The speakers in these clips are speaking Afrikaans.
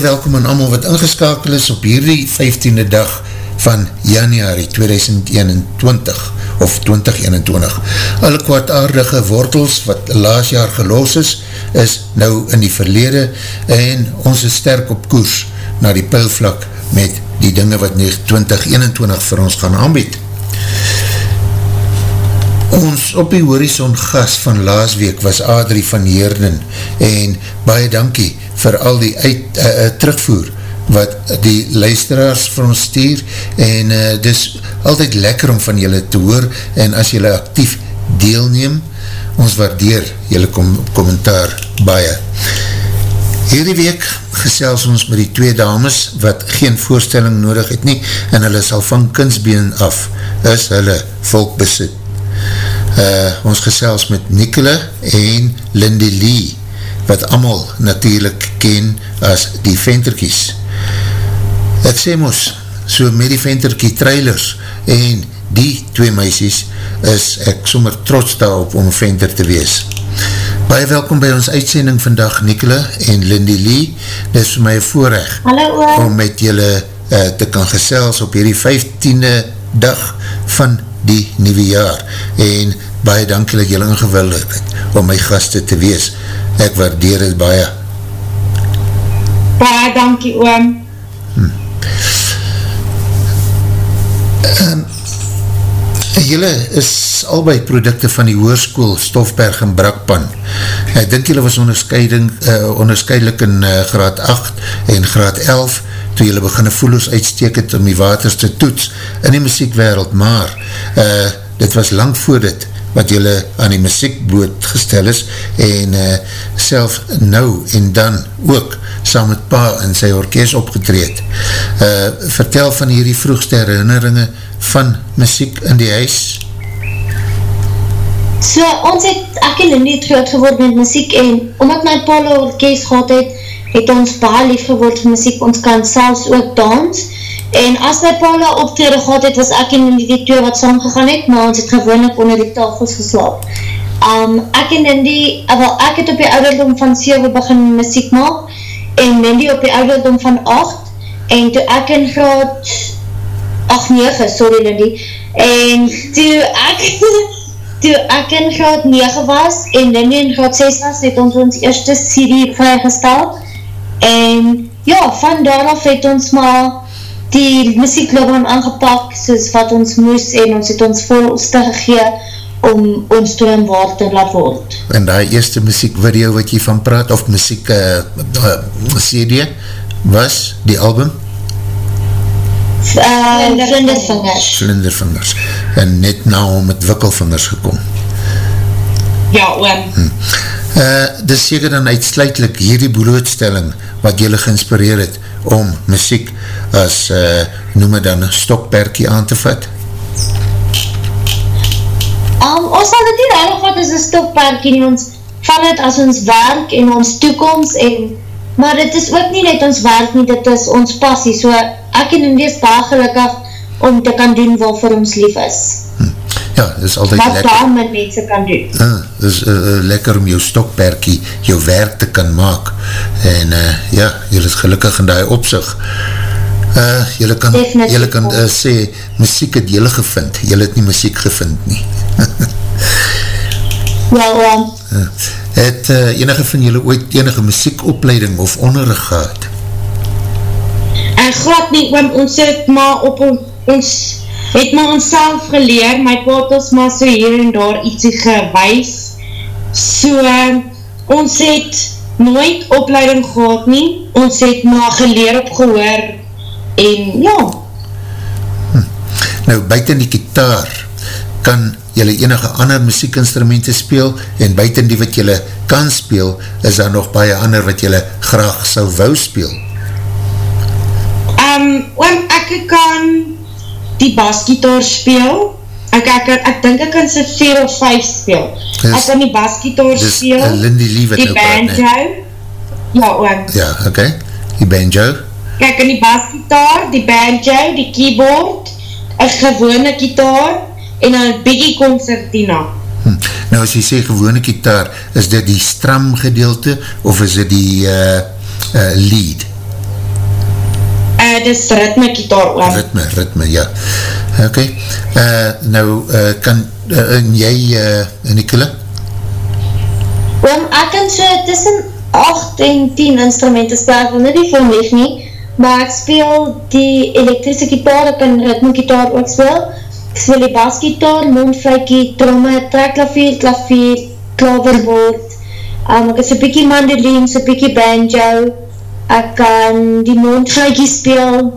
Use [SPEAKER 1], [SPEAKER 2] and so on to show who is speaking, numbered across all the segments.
[SPEAKER 1] Welkom aan allemaal wat ingeskakel is op hierdie 15e dag van januari 2021 of 2021. Alle kwaadaardige wortels wat laas jaar geloos is, is nou in die verlede en ons is sterk op koers na die pijlvlak met die dinge wat 2021 vir ons gaan aanbied. Ons op die horizon gas van laas week was Adrie van Heerden en baie dankie vir al die uit, uh, uh, terugvoer wat die luisteraars vir ons stuur. En uh, dis altyd lekker om van julle te hoor. En as julle actief deelneem ons waardeer julle kom, kommentaar baie. Hierdie week gesels ons met die twee dames wat geen voorstelling nodig het nie en hulle sal van kunstbeen af is hulle volkbesit uh, ons gesels met Nicola en Lindy Lee, wat amal natuurlijk ken as die venterkies. Ek sê mos, so met die venterkie trailers en die twee meisies is ek sommer trots daarop om venter te wees. Baie welkom by ons uitsending vandag Nicola en Lindy Lee. Dit is vir my voorrecht om met julle uh, te kan gesels op hierdie 15e dag van die nieuwe jaar en baie dankie dat jylle ingewillig het om my gasten te wees. Ek waardeer het baie.
[SPEAKER 2] Baie dankie oom. Hm.
[SPEAKER 1] En, jylle is albei producte van die hoerskoel Stofberg en Brakpan. Ek dink jylle was onderscheiding, uh, onderscheidelik in uh, graad 8 en graad 11 toe jylle beginne voeloos uitsteek het om die waters te toets in die muziekwereld, maar uh, dit was lang voor dit wat jylle aan die muziek blootgestel is en uh, self nou en dan ook saam met pa en sy orkest opgetreed. Uh, vertel van hierdie vroegste herinneringe van muziek in die huis.
[SPEAKER 2] So, ons het, ek en Lindy het groot geword met muziek en omdat my pa orkest gehad het, het ons baie lief geword vir muziek, ons kan selfs ook dans, en as my Paula optrede gehad het, was ek en die twee wat saam gegaan het, maar ons het gewoonlik onder die tafels geslaap. Um, ek en Lindy, uh, wel, ek het op die ouderdom van 7 begin muziek maak, en Lindy op die ouderdom van 8, en toe ek in graad 8, 9, sorry Lindy, en toe ek toe ek in graad 9 was, en Lindy in graad 6 was, het ons ons eerste CD vrygesteld, en ja, van daaraf het ons maar die muziekloban aangepak soos wat ons moes en ons het ons volste gegee om ons droom waar te laat word.
[SPEAKER 1] En die eerste muziekvideo wat jy van praat, of muziek uh, uh, CD, was die album?
[SPEAKER 2] Uh, Vlindervingers.
[SPEAKER 1] Vlindervingers. En net nou met wikkelvingers gekom.
[SPEAKER 2] Ja, oom. Hm.
[SPEAKER 1] Uh, dis seker dan uitsluitlik hierdie blootstelling wat jylle geïnspireer het om muziek as, uh, noem het dan, stokperkie aan te vat?
[SPEAKER 2] Um, ons sal dit nie raarig wat is een stokperkie nie, ons vat het as ons werk en ons toekomst en, maar dit is ook nie net ons werk nie, dit is ons passie, so ek en in deze dag gelukkig om te kan doen wat vir ons lief is. Hm.
[SPEAKER 1] Ja, dit is altyd
[SPEAKER 2] wat lekker. Wat met mense kan doen.
[SPEAKER 1] Uh, dit is uh, lekker om jou stokperkie, jou werk te kan maak. En uh, ja, jy is gelukkig in die opzicht. Uh, jylle kan, jylle kan uh, sê, muziek het jylle gevind, jylle het nie muziek gevind nie.
[SPEAKER 2] Wel, ja. Uh,
[SPEAKER 1] het uh, enige van jylle ooit enige muziekopleiding of onderrig gehad?
[SPEAKER 2] En glad nie, want ons het maar op ons het my ons self geleer, my paat ons maar so hier en daar ietsie gewys, so ons het nooit opleiding gehad nie, ons het maar geleer op gehoor, en ja.
[SPEAKER 1] Hm. Nou, buiten die kitaar, kan jylle enige ander muziekinstrumenten speel, en buiten die wat jylle kan speel, is daar nog baie ander wat jylle graag sal wou speel?
[SPEAKER 3] Um, oom, ek kan die basgitaar speel, ek, ek, ek, ek dink ek kan sy 4 of 5 speel. Dis, ek kan die basgitaar speel,
[SPEAKER 1] die
[SPEAKER 3] nou banjo, praat, ja oom.
[SPEAKER 1] Ja, oké, okay. die banjo.
[SPEAKER 3] Kijk, in die basgitaar, die banjo, die keyboard, een gewone gitaar, en een biggie concertina.
[SPEAKER 1] Hm. Nou as jy sê gewone gitaar, is dit die stram gedeelte, of is dit die uh, uh, lead?
[SPEAKER 3] Uh, dit is ritme gitaar oom.
[SPEAKER 1] Ritme, ritme, ja. Ok, uh, nou uh, kan uh, jy uh, in die kille?
[SPEAKER 2] Oom, ek kan so tussen 8 en 10 instrumenten speel, ek wil nie die film leef nie, maar ek speel die elektrische gitaar, ek kan ritme gitaar ook speel, ek speel die basgitaar, mondfluikie, tromme, trekklavier, klavier, klaverbord, um, ek is een bykie mandoline, so bykie banjo, ek kan die mondfluikie speel,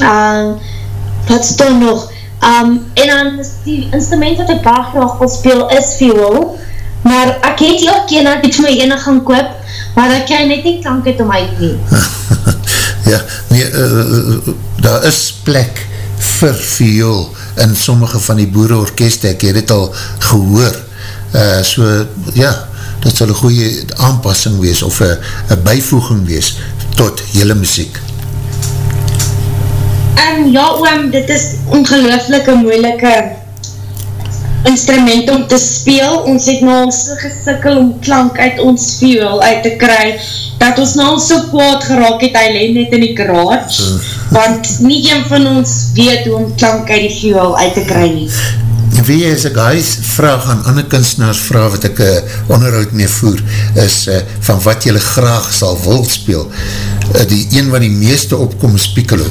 [SPEAKER 2] um, wat is dan nog, um, en dan die instrument wat ek baar graag wil speel, is viool, maar ek het die ook keer net my ene gaan koop, maar ek krijg net nie klank uit om uit nie.
[SPEAKER 1] ja, nee, uh, daar is plek vir viool, in sommige van die boereorkeste, ek het het al gehoor, uh, so ja, dit sal een goeie aanpassing wees, of een bijvoeging wees, tot jylle muziek.
[SPEAKER 3] Um, ja oom, dit is ongelooflike moeilike instrument om te speel, ons het nou al so gesikkel om klank uit ons viool uit te kry, dat ons nou al so kwaad geraak het, hy leen net in die garage, uh. want nie een van ons weet hoe om klank uit die viool uit te kry nie.
[SPEAKER 1] Wie as ek huis vraag aan ander kunstenaars vraag wat ek uh, onderhoud mee voer, is uh, van wat jylle graag sal wil speel. Uh, die een wat die meeste opkom is Piccolo.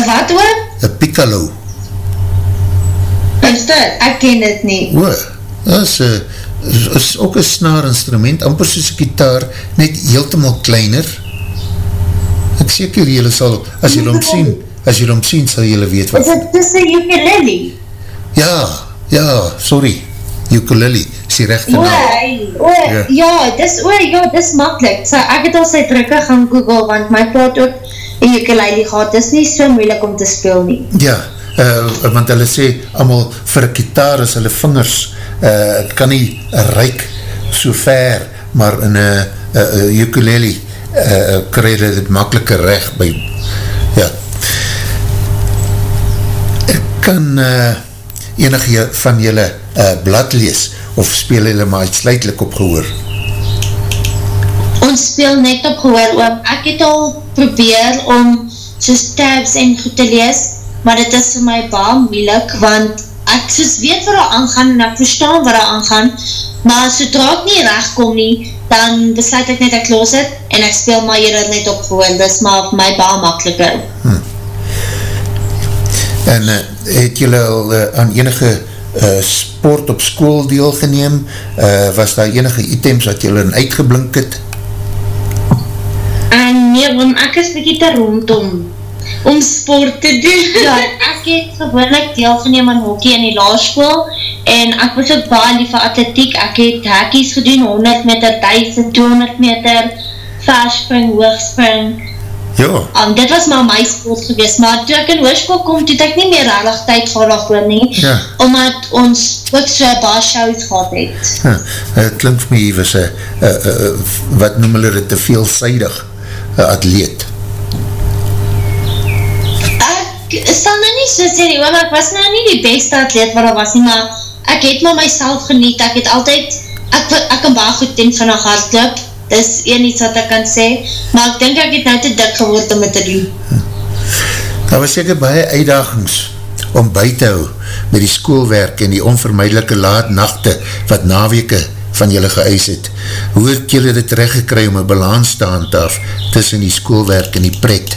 [SPEAKER 3] Wat hoor?
[SPEAKER 1] Een Piccolo
[SPEAKER 3] is dit? Ek ken dit nie.
[SPEAKER 1] O, dat is, is, is ook een snaar instrument, amper soos een gitaar, net heeltemaal kleiner. Ek seker jylle sal, as jylle om sien, as jylle om sien, sal jylle weet wat.
[SPEAKER 3] Is dit tussen ukulele?
[SPEAKER 1] Ja, ja, sorry, ukulele, is die rechte
[SPEAKER 3] naam. O, ja, ja dis, o, ja, dis makkelijk. So, ek het al sy drukke gaan google, want my plaat ook in ukulele gaat, dis nie so moeilik om te speel nie.
[SPEAKER 1] Ja, uh, want hulle sê allemaal vir kitaar is hulle vingers uh, kan nie reik so ver maar in een ukulele uh, krijg hulle dit makkelijker recht by ja. Ek kan uh, enige van julle uh, blad lees of speel hulle maar uitsluitlik op gehoor?
[SPEAKER 2] Ons speel net op gehoor oom. ek het al probeer om soos tabs en goed te lees maar dit is vir my baie moeilik, want ek soos weet wat er aangaan en ek verstaan wat er aangaan, maar sodra ek nie recht kom nie, dan besluit ek net ek los het en ek speel maar hier net op gewoon, dit is maar vir my baie makkeliker. Hmm.
[SPEAKER 1] En uh, het julle al uh, aan enige uh, sport op school deel geneem? Uh, was daar enige items wat julle uitgeblink het?
[SPEAKER 2] Uh, nee, want ek is bykie te rondom om sport te doen. Ja, ek het gewoonlik deel geneem aan hockey in die laarschool en ek was ook baie lief van atletiek. Ek het hackies gedoen, 100 meter, 1000, 200 meter, verspring, hoogspring.
[SPEAKER 1] Ja.
[SPEAKER 2] Um, dit was maar my sport geweest, maar toe ek in hoorskool kom, toe ek nie meer rarig tyd gehad voor nie, ja. omdat ons ook so baie shows gehad het.
[SPEAKER 1] Ja, het klink vir my, was a, a, a, a, wat noem hulle dit, te veelzijdig atleet
[SPEAKER 2] is dan nou nie so sê nie, want ek was nou nie die beste atleet wat er was nie, maar ek het maar myself geniet, ek het altyd, ek, ek kan baie goed ten van een hardloop, dis een iets wat ek kan sê, maar ek denk ek het nou te dik geword om het te doen.
[SPEAKER 1] Daar was seker baie uitdagings om by te hou met die schoolwerk en die onvermijdelike laat nachte wat naweke van julle geëis het. Hoe het julle dit terechtgekry om een balans te handhaaf tussen die schoolwerk en die pret?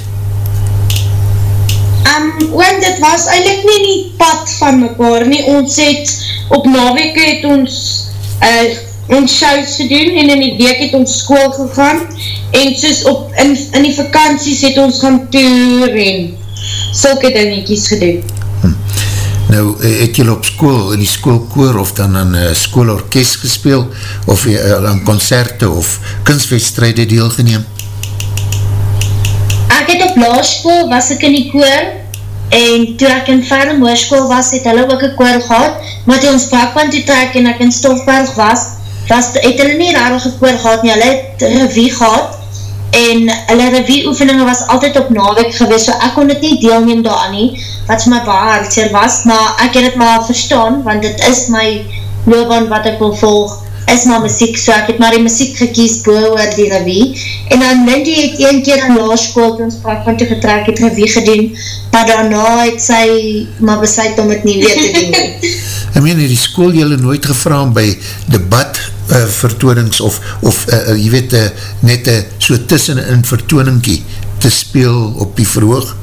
[SPEAKER 3] Um, oom, dit was eindelijk nie die pad van mekaar nie. Ons het op naweke het ons uh, ons shows gedoen en in die week het ons school gegaan en soos op, in, in die vakanties het ons gaan toer en sulke dingetjies gedoen. Hm.
[SPEAKER 1] Nou, uh, het jy op school, in die schoolkoor, of dan aan uh, schoolorkest gespeel, of uh, aan concerte, of kunstwedstrijde deelgeneem?
[SPEAKER 2] Ek het op laarschool, was ek in die koor, en toe ek in verre moorskool was, het hulle ook een koor gehad, maar toe ons brakband toe trek en ek in Stofberg was, was het hulle nie rarig gekoor gehad nie, hulle het revie gehad, en hulle revie oefeninge was altyd op nawek gewees, so ek kon het nie deelneem daaran nie, wat vir my baie hartseer was, maar ek het het maar verstaan, want het is my loopbaan wat ek wil volg, is maar muziek, so ek het maar die muziek gekies boe oor die revie, en dan Lindy het een keer in laarskool toen sprak van toe getrek, het revie gedoen, maar daarna het sy maar besluit om het nie weer te doen.
[SPEAKER 1] ek meen, het die school jylle nooit gevraam by debat uh, vertoonings of, of uh, uh, jy weet, uh, net uh, so tussen in vertooningkie te speel op die verhoog?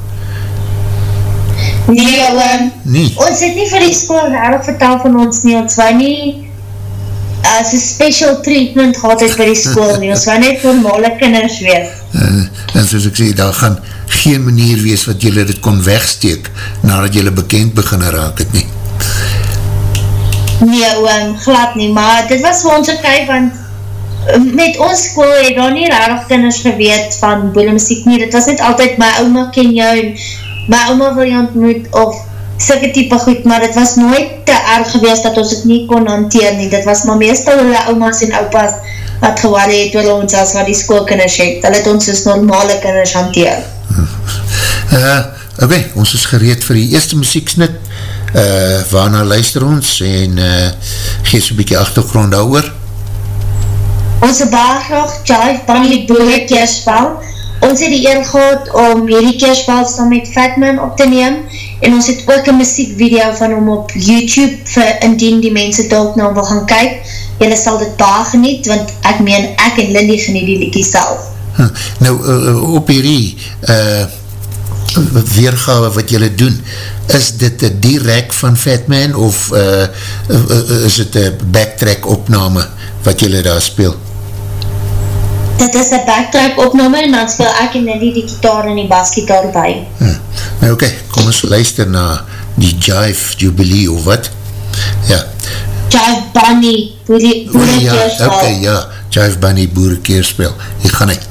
[SPEAKER 2] Nee, um,
[SPEAKER 1] nee.
[SPEAKER 2] ons het nie vir die school rarig vertel van ons nie, ons wou nie as een special treatment gehad het vir die school nie, ons wou net normale kinders wees.
[SPEAKER 1] Uh, en soos ek sê, daar gaan geen manier wees wat jylle dit kon wegsteek nadat jylle bekend begin raak het nie.
[SPEAKER 2] Nee, oom, glad nie, maar dit was vir ons ok, want eh, met ons school het daar nie rarig kinders geweet van boele muziek nie, dit was net altyd my oma ken jou en my oma wil jy ontmoet of sikke type goed, maar dit was nooit te erg geweest dat ons het nie kon hanteer nie, dit was maar meestal hulle oma's en opas wat gewaan het oor ons as wat die schoolkinders het, hulle het ons as normale kinders hanteer.
[SPEAKER 1] Uh, ok, ons is gereed vir die eerste muzieksnit, uh, waarna luister ons en uh, gees een bykie achtergrond daar oor.
[SPEAKER 2] Onze baar graag Jive Bunny Boere Keerspel. Ons het die eer gehad om hierdie Keerspel saam met Fatman op te neem en ons het ook een muziekvideo van hom op YouTube vir indien die mense dalk nou wil gaan kyk. Julle sal dit baar geniet, want ek meen ek en Lindy geniet die liekie self.
[SPEAKER 1] Huh, nou, uh, op hierdie uh, weergawe wat julle doen, is dit direct van Fatman of uh, is dit een backtrack opname wat julle daar speel?
[SPEAKER 2] Dit is een backtrack opname en dan speel ek en Lindy die gitaar en die basgitaar by.
[SPEAKER 1] Hm. Nou oké, okay, kom ons luister na die Jive Jubilee of wat? Ja.
[SPEAKER 2] Jive Bunny Boerekeerspel.
[SPEAKER 1] Oh, ja, oké, okay, ja. Jive Bunny Boerekeerspel. Hier gaan ek.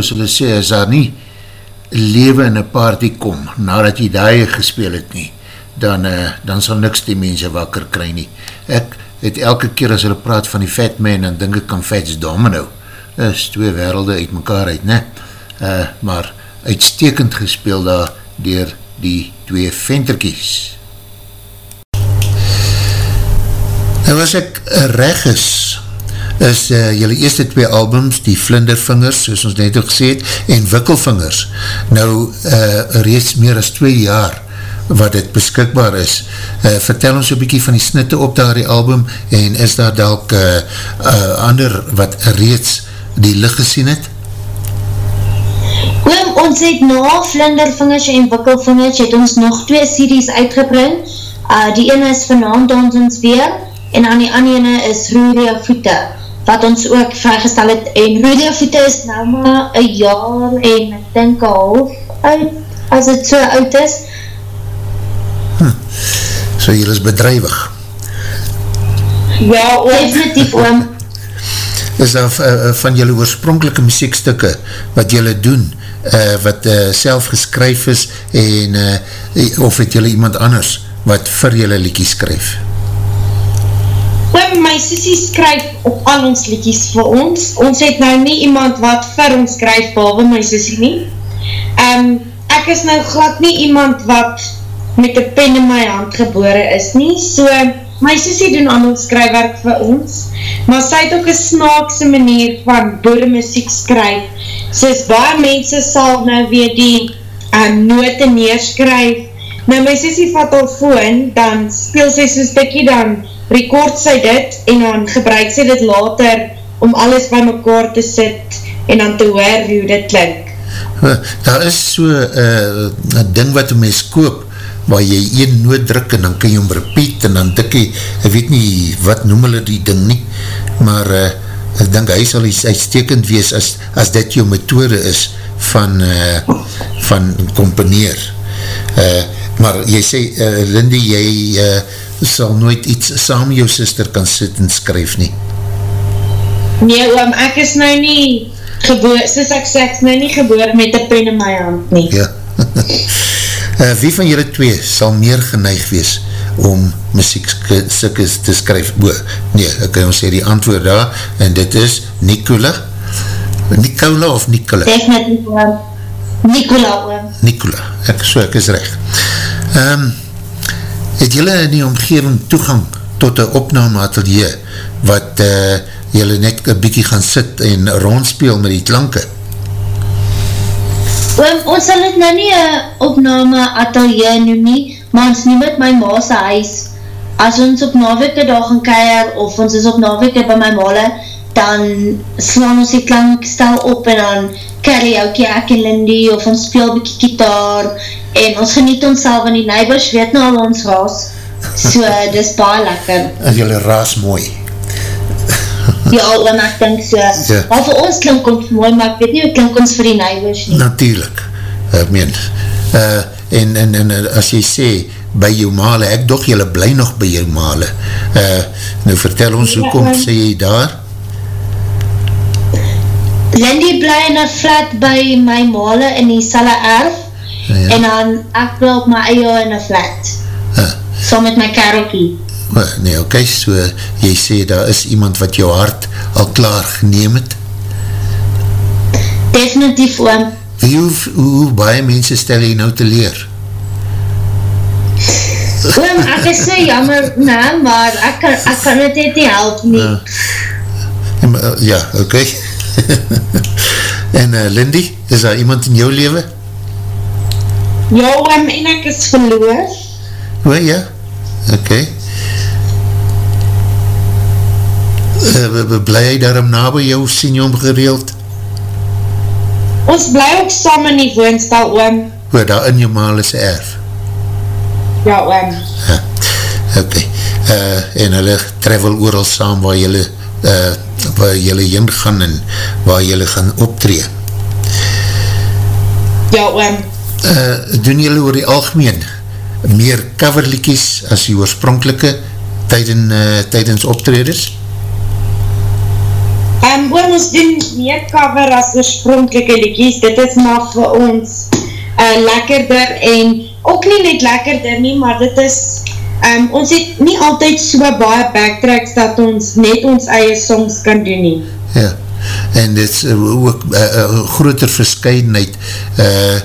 [SPEAKER 1] Soos hulle sê, as daar nie leven in een party kom, nadat jy daai gespeel het nie, dan, uh, dan sal niks die mense wakker kry nie. Ek het elke keer as hulle praat van die Fat Man, dan denk ek aan Fats Domino. Is twee werelde uit mekaar uit, ne? Uh, maar uitstekend gespeel daar dier die twee venterkies. Nou as ek reg is, is uh, jylle eerste twee albums, die Vlindervingers, soos ons net ook gesê het, en Wikkelvingers, nou uh, reeds meer as twee jaar wat het beskikbaar is. Uh, vertel ons een bykie van die snitte op daar die album, en is daar dalk uh, uh, ander wat reeds die licht gesien het?
[SPEAKER 2] Oom, ons het na Vlindervingers en Wikkelvingers het ons nog twee series uitgebring. Uh, die ene is vanavond ons ons weer, en aan die ander ene is Ruria Voete wat ons ook vrygestel het, en Rudia Voete is nou maar een jaar en ek denk een half uit, as het so oud is.
[SPEAKER 1] Hm. So jy is bedrijwig?
[SPEAKER 2] Ja, oom. Definitief, oom.
[SPEAKER 1] Is daar uh, van jylle oorspronkelike muziekstukke wat jylle doen, uh, wat uh, self geskryf is, en uh, of het jylle iemand anders wat vir jylle liekie skryf? Ja.
[SPEAKER 3] Oom, my sissie skryf op al ons liedjes vir ons. Ons het nou nie iemand wat vir ons skryf, behalwe my sissie nie. Um, ek is nou glad nie iemand wat met een pen in my hand gebore is nie. So, my sissie doen al ons skryfwerk vir ons. Maar sy het ook een snaakse manier van boere muziek skryf. Soos baie mense sal nou weer die um, note neerskryf. Nou, my sissie vat al voon, dan speel sy so'n stikkie dan record sy dit en dan gebruik sy dit later om alles by mekaar te sit en dan te hoor hoe dit klink.
[SPEAKER 1] Daar is so uh, ding wat een mens koop waar jy een noot druk en dan kan jy hom repeat en dan dik jy, ek weet nie wat noem hulle die ding nie, maar uh, ek denk hy sal uitstekend wees as, as dit jou methode is van, uh, van componeer. Uh, maar jy sê, uh, Lindy, jy uh, sal nooit iets saam jou sister kan sit en skryf nie.
[SPEAKER 3] Nee oom, ek is nou nie geboor, soos ek sê, ek is nou nie geboor met een pen in my hand nie.
[SPEAKER 1] Ja. uh, wie van julle twee sal meer geneig wees om muziek sikkes te skryf? Bo, nee, ek kan ons sê die antwoord daar, en dit is Nicola. Nicola of Nicola?
[SPEAKER 2] Definitely oom. Nicola oom.
[SPEAKER 1] Nicola, ek, so ek is recht. Ehm, um, het jylle in die omgeving toegang tot een opname atelier wat uh, jylle net een bykie gaan sit en rondspeel met die klanke?
[SPEAKER 2] Oom, ons sal het nou nie een opname atelier noem nie, maar ons neem het my maase huis. As ons op naweke daar gaan keir of ons is op naweke by my male, dan slaan ons die klankstel op en dan carry oukie ek en Lindy of ons speel bykie gitaar en ons geniet ons self in die neighbors weet nou al ons raas so dis baie lekker.
[SPEAKER 1] En jylle raas mooi?
[SPEAKER 2] Ja en ek denk so. Ja. maar vir ons klink ons mooi maar ek weet nie hoe klink ons vir die neighbors nie.
[SPEAKER 1] Natuurlijk. Ek meen uh, en, en, en as jy sê by jou male, ek doch jylle bly nog by jou male uh, nou vertel ons hoe kom ja, sê jy daar
[SPEAKER 2] Lindy bly in een flat by my male in die selle erf ja, ja. en dan ek bly op my eie in een flat. Ja. so met my karelkie
[SPEAKER 1] nee ok, so jy sê daar is iemand wat jou hart al klaar geneem het?
[SPEAKER 2] Definitief oom.
[SPEAKER 1] Wie, hoe, hoe baie mense stel jy nou te leer?
[SPEAKER 2] Oom, ek is so jammer nee, maar ek kan, ek kan het net nie help nie. Ja,
[SPEAKER 1] ja ok en uh, Lindy, is daar iemand in jou leven?
[SPEAKER 3] Ja, um, en ek is verloor.
[SPEAKER 1] O, ja, ok. Uh, bly jy daarom na by jou sien jy omgereeld?
[SPEAKER 3] Ons bly ook saam in die woonstel, oom.
[SPEAKER 1] O, daar in jou maal is erf?
[SPEAKER 3] Ja, oom. Ja,
[SPEAKER 1] ok. Uh, en hulle travel ooral saam waar julle uh, waar jylle heen gaan en waar jylle gaan optree.
[SPEAKER 3] Ja, oom.
[SPEAKER 1] Uh, doen jylle oor die algemeen meer coverlikies as die oorspronkelike tydens, uh, tydens optreders?
[SPEAKER 3] Um, oom, ons doen meer cover as oorspronkelike liedjes, dit is maar vir ons uh, lekkerder en ook nie net lekkerder nie, maar dit is, um, ons het nie altyd so baie backtracks dat ons net ons eie songs kan doen nie.
[SPEAKER 1] Ja, en dit is uh, ook uh, uh, groter verscheidenheid uh,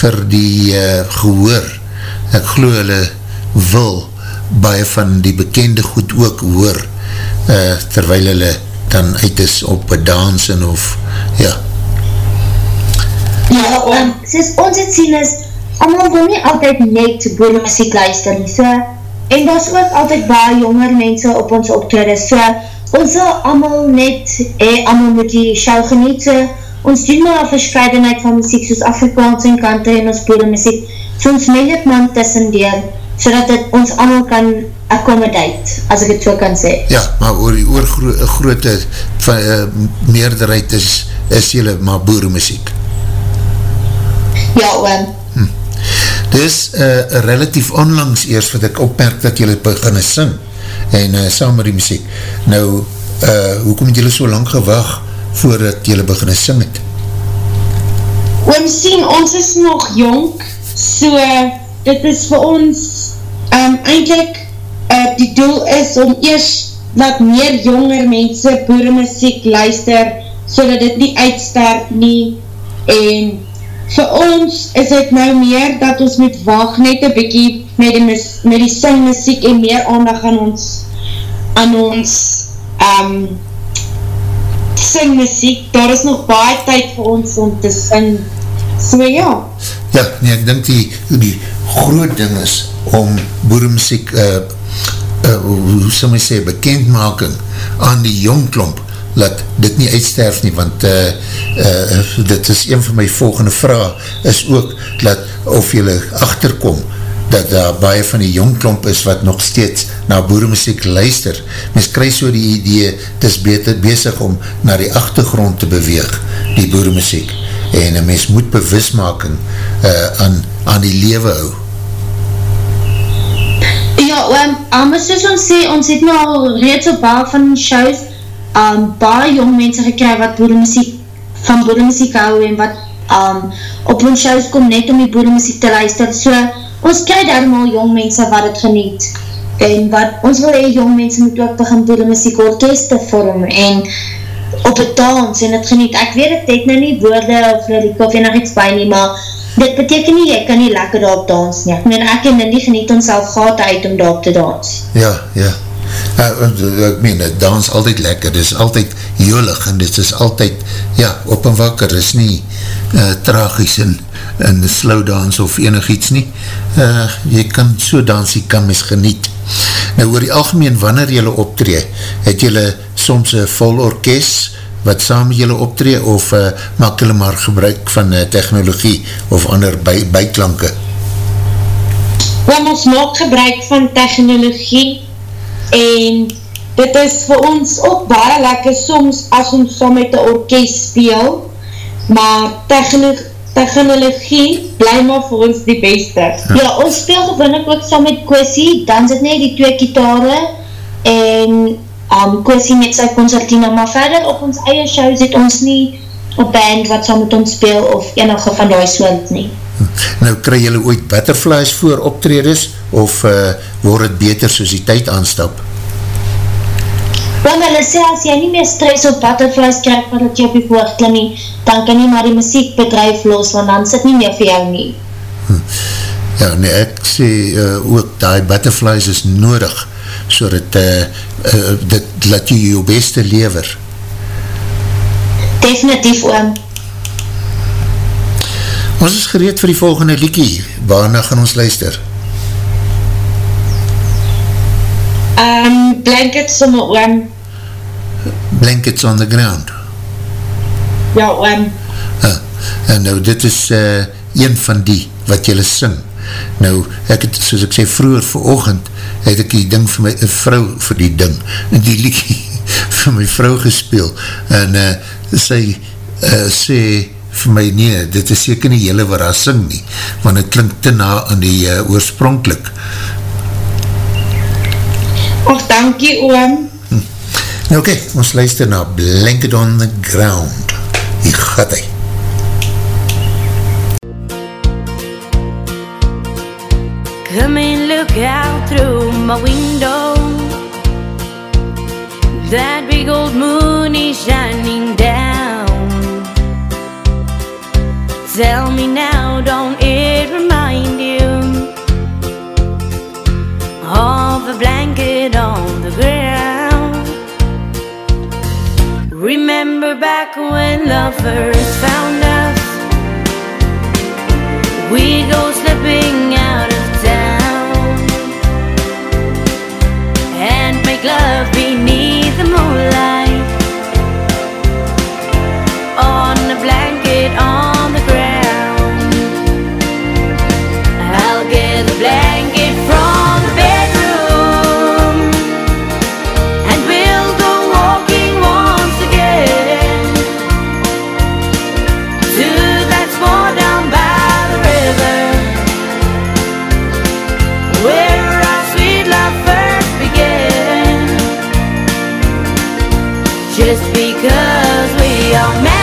[SPEAKER 1] vir die uh, gehoor. Ek glo hulle wil baie van die bekende goed ook hoor uh, terwijl hulle dan uit is op een dansen of ja
[SPEAKER 2] Ja, um, soos ons het sien is allemaal wil nie altyd net boere muziek luister nie, so en daar is ook altyd baie jonger mense op ons optrede, so ons wil allemaal net, eh, allemaal moet die show geniet, so ons doen maar een verscheidenheid van muziek, soos Afrikaans en kante en ons boere muziek, so ons meng het man tussen deel, so dat het ons allemaal kan accommodate, as ek het so kan sê.
[SPEAKER 1] Ja, maar oor die oor gro groote van, uh, meerderheid is, is jylle maar boeremuziek.
[SPEAKER 2] Ja, oom. Hm.
[SPEAKER 1] Dit is uh, relatief onlangs eers wat ek opmerk dat jylle beginne sing en uh, saam met die muziek. Nou, uh, hoekom het jylle so lang gewag voordat jylle beginne sing het?
[SPEAKER 3] Oom sien, ons is nog jong, so dit is vir ons um, eindelijk uh, die doel is om eers wat meer jonger mense boeremuziek luister, so dat dit nie uitsterp nie, en vir ons is het nou meer dat ons moet wacht net een bykie met die, met die singmuziek en meer aandag aan ons aan ons um, singmuziek, daar is nog baie tyd vir ons om te sing, so ja.
[SPEAKER 1] Ja, nee, ek dink die, die groot ding is om boeremuziek uh, uh, hoe sal my sê, bekendmaking aan die jongklomp, dat dit nie uitsterf nie, want uh, uh, dit is een van my volgende vraag, is ook dat of jylle achterkom, dat daar baie van die jongklomp is wat nog steeds na boeremuziek luister. Mens krij so die idee, het is beter bezig om na die achtergrond te beweeg, die boeremuziek. En een mens moet bewismaking uh, aan, aan die lewe hou.
[SPEAKER 2] Ja, um, um, soos ons sê, ons het nou al reeds op baie van die shows um, baie jong mense gekry wat boeremuziek, van boeremuziek hou en wat um, op ons shows kom net om die boeremuziek te luister. So, ons kry daarom al jong mense wat het geniet. En wat, ons wil hee jong mense moet ook begin boeremuziek orkeste vorm en op het dans en het geniet. Ek weet het het nou nie woorde of lyriek of enig iets by nie, maar dit beteken nie, jy kan nie lekker daarop dans nie. Ek meen, ek en Lindy geniet ons self gata uit om daarop te dans.
[SPEAKER 1] Ja, ja. Uh, ek meen, dans altyd lekker, dit is altyd jolig en dit is altyd, ja, op is nie uh, tragisch en, en slow dans of enig iets nie. Uh, jy kan so dans, jy kan mis geniet. Nou, oor die algemeen, wanneer jylle optree, het jylle soms een vol orkest, wat saam met julle optree of uh, maak julle maar gebruik van uh, technologie of ander by, byklanke?
[SPEAKER 3] Want ons maak gebruik van technologie en dit is vir ons ook baie lekker soms as ons saam met die orkest speel maar technologie technologie bly maar vir ons die beste.
[SPEAKER 2] Ja, ja ons speel gewinnig ook saam met Kwessie, dan sit nie die twee kitare en um, Kwessie met sy concertina, maar verder op ons eie shows het ons nie een band wat saam met ons speel of enige van die soort nie.
[SPEAKER 1] Nou, kry jylle ooit butterflies voor optredes of uh, word het beter soos die tyd aanstap?
[SPEAKER 2] Want hulle sê, as jy nie meer stress op butterflies krijg wat jy op die voorklim nie, dan kan jy maar die muziekbedrijf los, want dan sit nie meer vir jou nie.
[SPEAKER 1] Hm. Ja, nee, ek sê uh, ook, die butterflies is nodig, so dat uh, uh, dit laat jy jou beste lever.
[SPEAKER 2] Definitief, oom.
[SPEAKER 1] Ons is gereed vir die volgende liekie. Waarna gaan ons luister?
[SPEAKER 3] Um, blankets on the oom.
[SPEAKER 1] Blankets on the ground.
[SPEAKER 3] Ja, oom.
[SPEAKER 1] Ah, en nou, dit is uh, een van die wat jylle sing. Nou, ek het, soos ek sê, vroeger vir oogend, het ek die ding vir my, een vrou vir die ding, die liekie vir my vrou gespeel, en uh, sy uh, sê vir my, nee, dit is seker nie jylle waar haar sing nie, want het klink te na aan die uh, oorspronkelijk.
[SPEAKER 3] Och, dankie oom. Hm.
[SPEAKER 1] Nou oké, okay, ons luister na Blanket on the Ground. Hier gaat hy.
[SPEAKER 4] Come and look out through my window That big old moon is shining down Tell me now, don't it remind you Of a blanket on the ground? Remember back when love first found us? We go slipping out of town And make love beneath the moonlight Just because we are married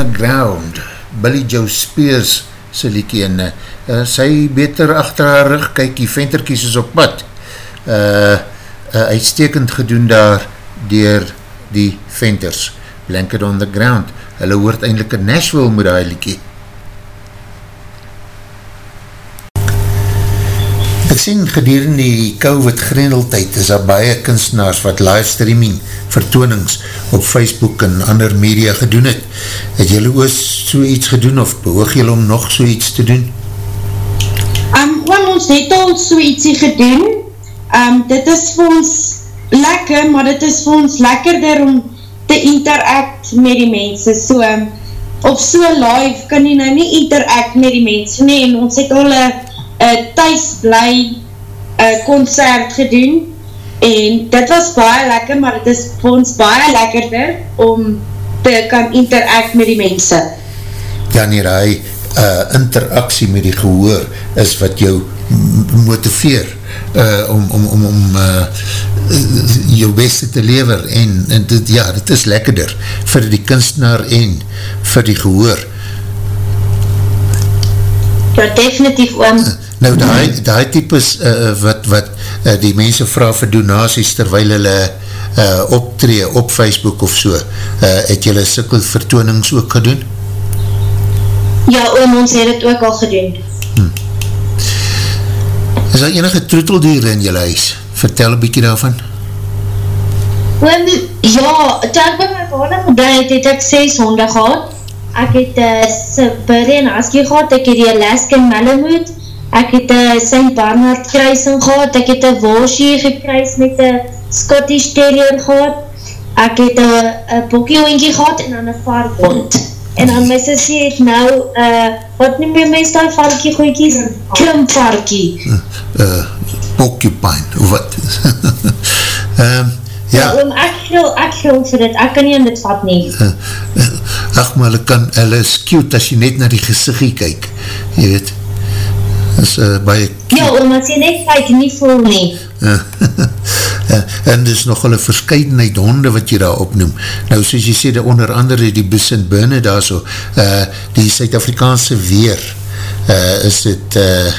[SPEAKER 1] the ground, Billy Joe Spears sy liekie en uh, sy beter achter haar rug, kyk die venterkies is op pad. Uh, uh, uitstekend gedoen daar dier die venters. Blanket on the ground. Hulle hoort eindelijk in Nashville met die liekie Ek sien gedurende die COVID-grendeltijd is daar baie kunstenaars wat livestreaming vertoonings op Facebook en ander media gedoen het. Het jylle oos so iets gedoen of behoog jylle om nog so iets te doen?
[SPEAKER 3] Um, want ons het al so ietsie gedoen. Um, dit is vir ons lekker, maar dit is vir ons lekkerder om te interact met die mense. So, um, op so live kan jy nou nie interact met die mense nie. En ons het al een thuisblij concert gedoen. En dit was baie lekker, maar dit is vir ons baie lekkerder om te kan interact met die mense.
[SPEAKER 1] Ja nie, raai, uh, interactie met die gehoor is wat jou motiveer uh, om, om, om, om uh, jou beste te lever en, en dit, ja, dit is lekkerder vir die kunstenaar en vir die gehoor
[SPEAKER 2] Ja, definitief oom.
[SPEAKER 1] Nou, die, die types uh, wat, wat uh, die mense vraag vir donaties terwijl hulle uh, optree op Facebook of so, uh, het julle sikkel vertoonings ook gedoen?
[SPEAKER 2] Ja, oom, ons het het ook al gedoen.
[SPEAKER 1] Is daar enige troeteldier in julle huis? Vertel een bykie daarvan.
[SPEAKER 2] Oom, ja, toe ek by my vader gebly het, het ek 6 honde gehad. Ek het uh, Siberian Husky gehad, ek het die Alaskan Malamute, ek het een St. Bernard kruising gehad, ek het een Walshie gekruis met een Scottish Terrier gehad, ek het een bokkiehoentje gehad en dan een varkhond. En dan my sissie het nou, uh, wat noem jy mens die varkie goeikies? Krimpvarkie.
[SPEAKER 1] Uh, porcupine, of wat? um, ja,
[SPEAKER 2] Ja. Oom, ek gil, ek gil vir dit, ek kan nie in dit vat nie.
[SPEAKER 1] uh, uh, ach, maar hulle kan, hulle is cute as jy net na die gezichtie kyk, jy weet, is uh, baie
[SPEAKER 2] Ja, oom, as jy net kyk, nie voel nie.
[SPEAKER 1] en dis nog hulle verscheidenheid honde wat jy daar opnoem. Nou, soos jy sê, onder andere die Bus en Burne daar so, uh, die Suid-Afrikaanse weer, uh, is dit uh,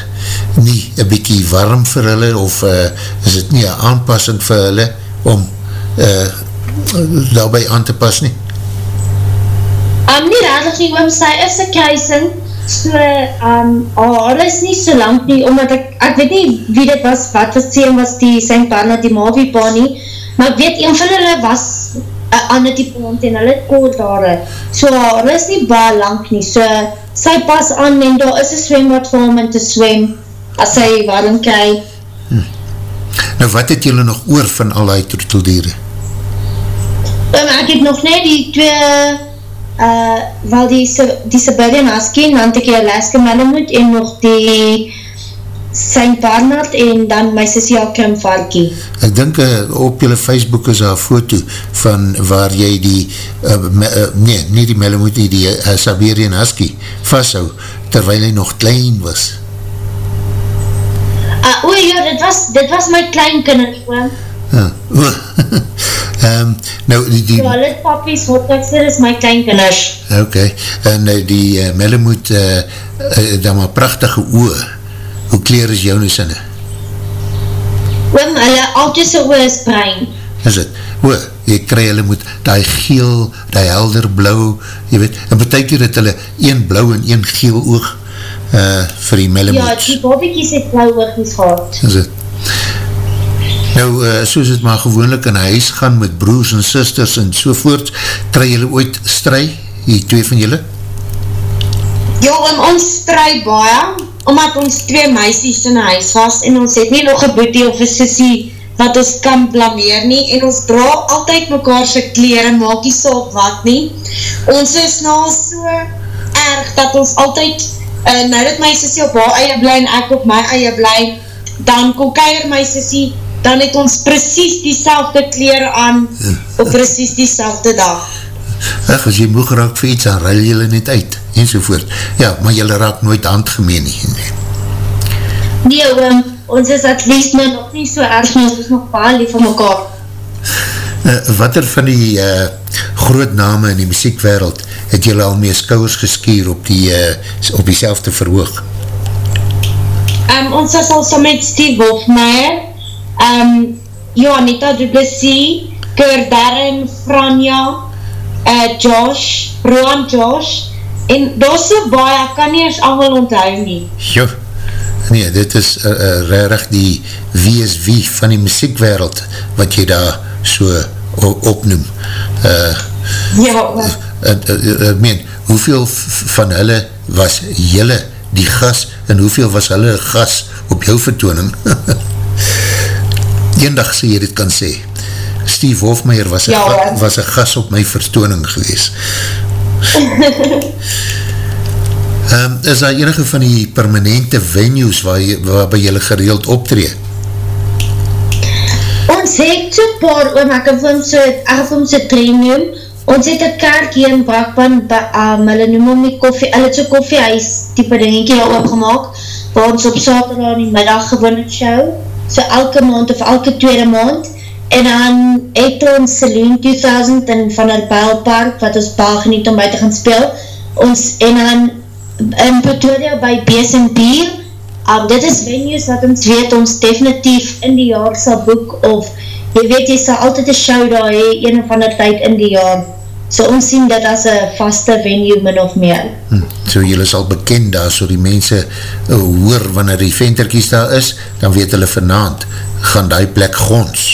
[SPEAKER 1] nie een bykie warm vir hulle, of uh, is dit nie een aanpassing vir hulle, om uh, daarby aan te pas nie?
[SPEAKER 2] Um, nie radig nie, oom, sy is een kruising, so, um, haar is nie so lang nie, omdat ek, ek weet nie wie dit was, wat was sê, was die St. Bernard, die Mavi pa nie, maar ek weet, een van hulle was een ander type hond en hulle het kort haare, so haar is nie baie lang nie, so, sy pas aan en daar is een zwembad vir hom in te zwem, as sy warm kry.
[SPEAKER 1] Nou, wat het julle nog oor van al die troteldiere?
[SPEAKER 2] Um, ek het nog net die twee, uh, wel die, die Siberian Husky, en dan het ek die Alaska Malamute, en nog die St. Bernard, en dan my sissie Alkim Varkie.
[SPEAKER 1] Ek dink uh, op julle Facebook is daar foto van waar jy die, uh, me, uh, nee, nie die Malamute, nie, die uh, Siberian Husky vasthou, terwijl hy nog klein was.
[SPEAKER 2] Uh, o ja, dit was, dit was my kleinkinder, oom.
[SPEAKER 1] Uh, um, nou, die, die,
[SPEAKER 2] hulle het pappies, wat ek sê, is my kleinkinders.
[SPEAKER 1] ok, en uh, die uh, Malamute, uh, uh, dan maar prachtige oor, hoe kleer is jou nou sinne?
[SPEAKER 2] Oom, hulle altese oor is brein.
[SPEAKER 1] Is het? O, jy kry hulle moet die geel, die helder blauw, jy weet, en betekent het hulle een blauw en een geel oog uh, vir die
[SPEAKER 2] Ja,
[SPEAKER 1] Malamutes.
[SPEAKER 2] die babiekies het blauw oogies gehad.
[SPEAKER 1] Is het? Nou, uh, soos het maar gewoonlik in huis gaan met broers en sisters en sovoort, kry julle ooit stry, die twee van julle?
[SPEAKER 3] Ja, oom, ons stry baie, omdat ons twee meisies in huis was, en ons het nie nog een boetie of een sissie wat ons kan blameer nie, en ons dra altyd mekaar sy kleren, maak nie op wat nie. Ons is nou so erg, dat ons altyd, uh, nou dat my sissie op haar eie bly, en ek op my eie bly, dan kom keier my sissie, dan het ons precies die selfde kleren aan, op precies die selfde dag.
[SPEAKER 1] Ach, as jy moeg raak vir iets, dan ruil julle net uit, enzovoort. Ja, maar julle raak nooit handgemeen nie.
[SPEAKER 2] Nee, oom, ons is at least nou nog nie so erg, nie, ons is nog baie lief van mekaar.
[SPEAKER 1] Uh, wat er van die uh, groot name in die muziekwereld het julle al mee skouwers geskier op die uh, op die selfde verhoog?
[SPEAKER 3] Um, ons was al saam met Steve Wolfmeier, um, Johanita Duplessis, Keur Darren, Franja, uh, Josh, Roan Josh, en daar so baie, ek kan nie eens allemaal onthou nie.
[SPEAKER 1] Jo, nee, dit is uh, uh, rarig die wie is wie van die muziekwereld wat jy daar so op, opnoem. Uh,
[SPEAKER 3] Ja,
[SPEAKER 1] uh, uh, uh, uh, meen, hoeveel van hulle was jylle die gas en hoeveel was hulle gas op jou vertooning? Eendag sê jy dit kan sê. Steve Hofmeyer was een
[SPEAKER 3] Ja,
[SPEAKER 1] ga, was een gas op my vertooning gewees. um, is daar enige van die permanente venues waar, jy, waarby jylle gereeld optree?
[SPEAKER 2] Ons het so paar, oom, ek het vir so, ek het vir so premium, ons het een kerk hier in Brakpan, um, hulle noem hom die koffie, hulle het so koffiehuis type dingetje daar opgemaak, waar ons op saterdag in die middag gewoon het show, so elke maand of elke tweede maand, en dan het ons Saloon 2000 in Van der Bijlpark, wat ons baal geniet om buiten gaan speel, ons, en dan in Pretoria by B&B, um, dit is venues wat ons weet ons definitief in die jaar sal boek of jy weet jy sal altyd een show daar hee, een of ander tyd in die jaar. So ons sien dit as een vaste venue min of meer.
[SPEAKER 1] Hm, so jylle is al bekend daar, so die mense uh, hoor wanneer die venterkies daar is, dan weet hulle vanavond, gaan die plek gons.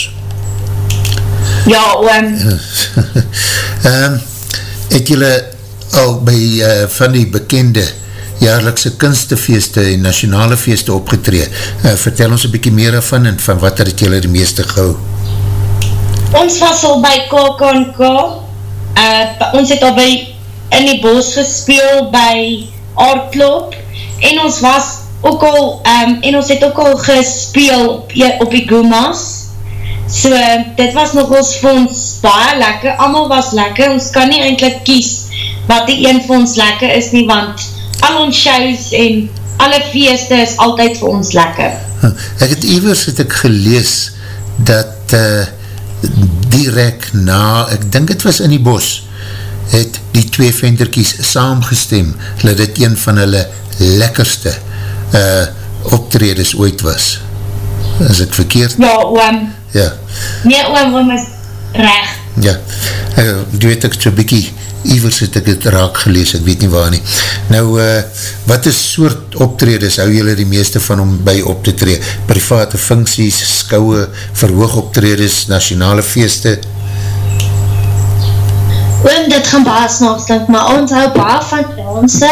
[SPEAKER 2] Ja, oom.
[SPEAKER 1] um, het jylle al by uh, van die bekende jaarlikse kunstefeeste en nationale feeste opgetree. Uh, vertel ons een bykie meer van en van wat het jylle die meeste gauw?
[SPEAKER 3] Ons was al by KKNK, uh, ons het al by in die bos gespeel by Aardklop, en ons was ook al, um, en ons het ook al gespeel op, op die Gumas, so dit was nog ons vir ons baie lekker, allemaal was lekker, ons kan nie eindelijk kies wat die een vir ons lekker is nie, want al ons shows en alle feeste is altyd vir ons lekker.
[SPEAKER 1] Ek het evers het ek gelees dat uh, direct na, ek dink het was in die bos, het die twee venterkies saamgestem, dat dit een van hulle lekkerste uh, optredes ooit was. Is ek verkeerd?
[SPEAKER 3] Ja, oom.
[SPEAKER 1] Ja.
[SPEAKER 3] Nee, oom, oom is recht.
[SPEAKER 1] Ja, uh, weet ek so bykie Ivers het ek het raak gelees, ek weet nie waar nie. Nou, uh, wat is soort optredes hou jylle die meeste van om by op te tree? Private funksies, skouwe, verhoog optredes, nationale feeste?
[SPEAKER 2] Oom, dit gaan baie snaakslink, maar ons hou baie van danse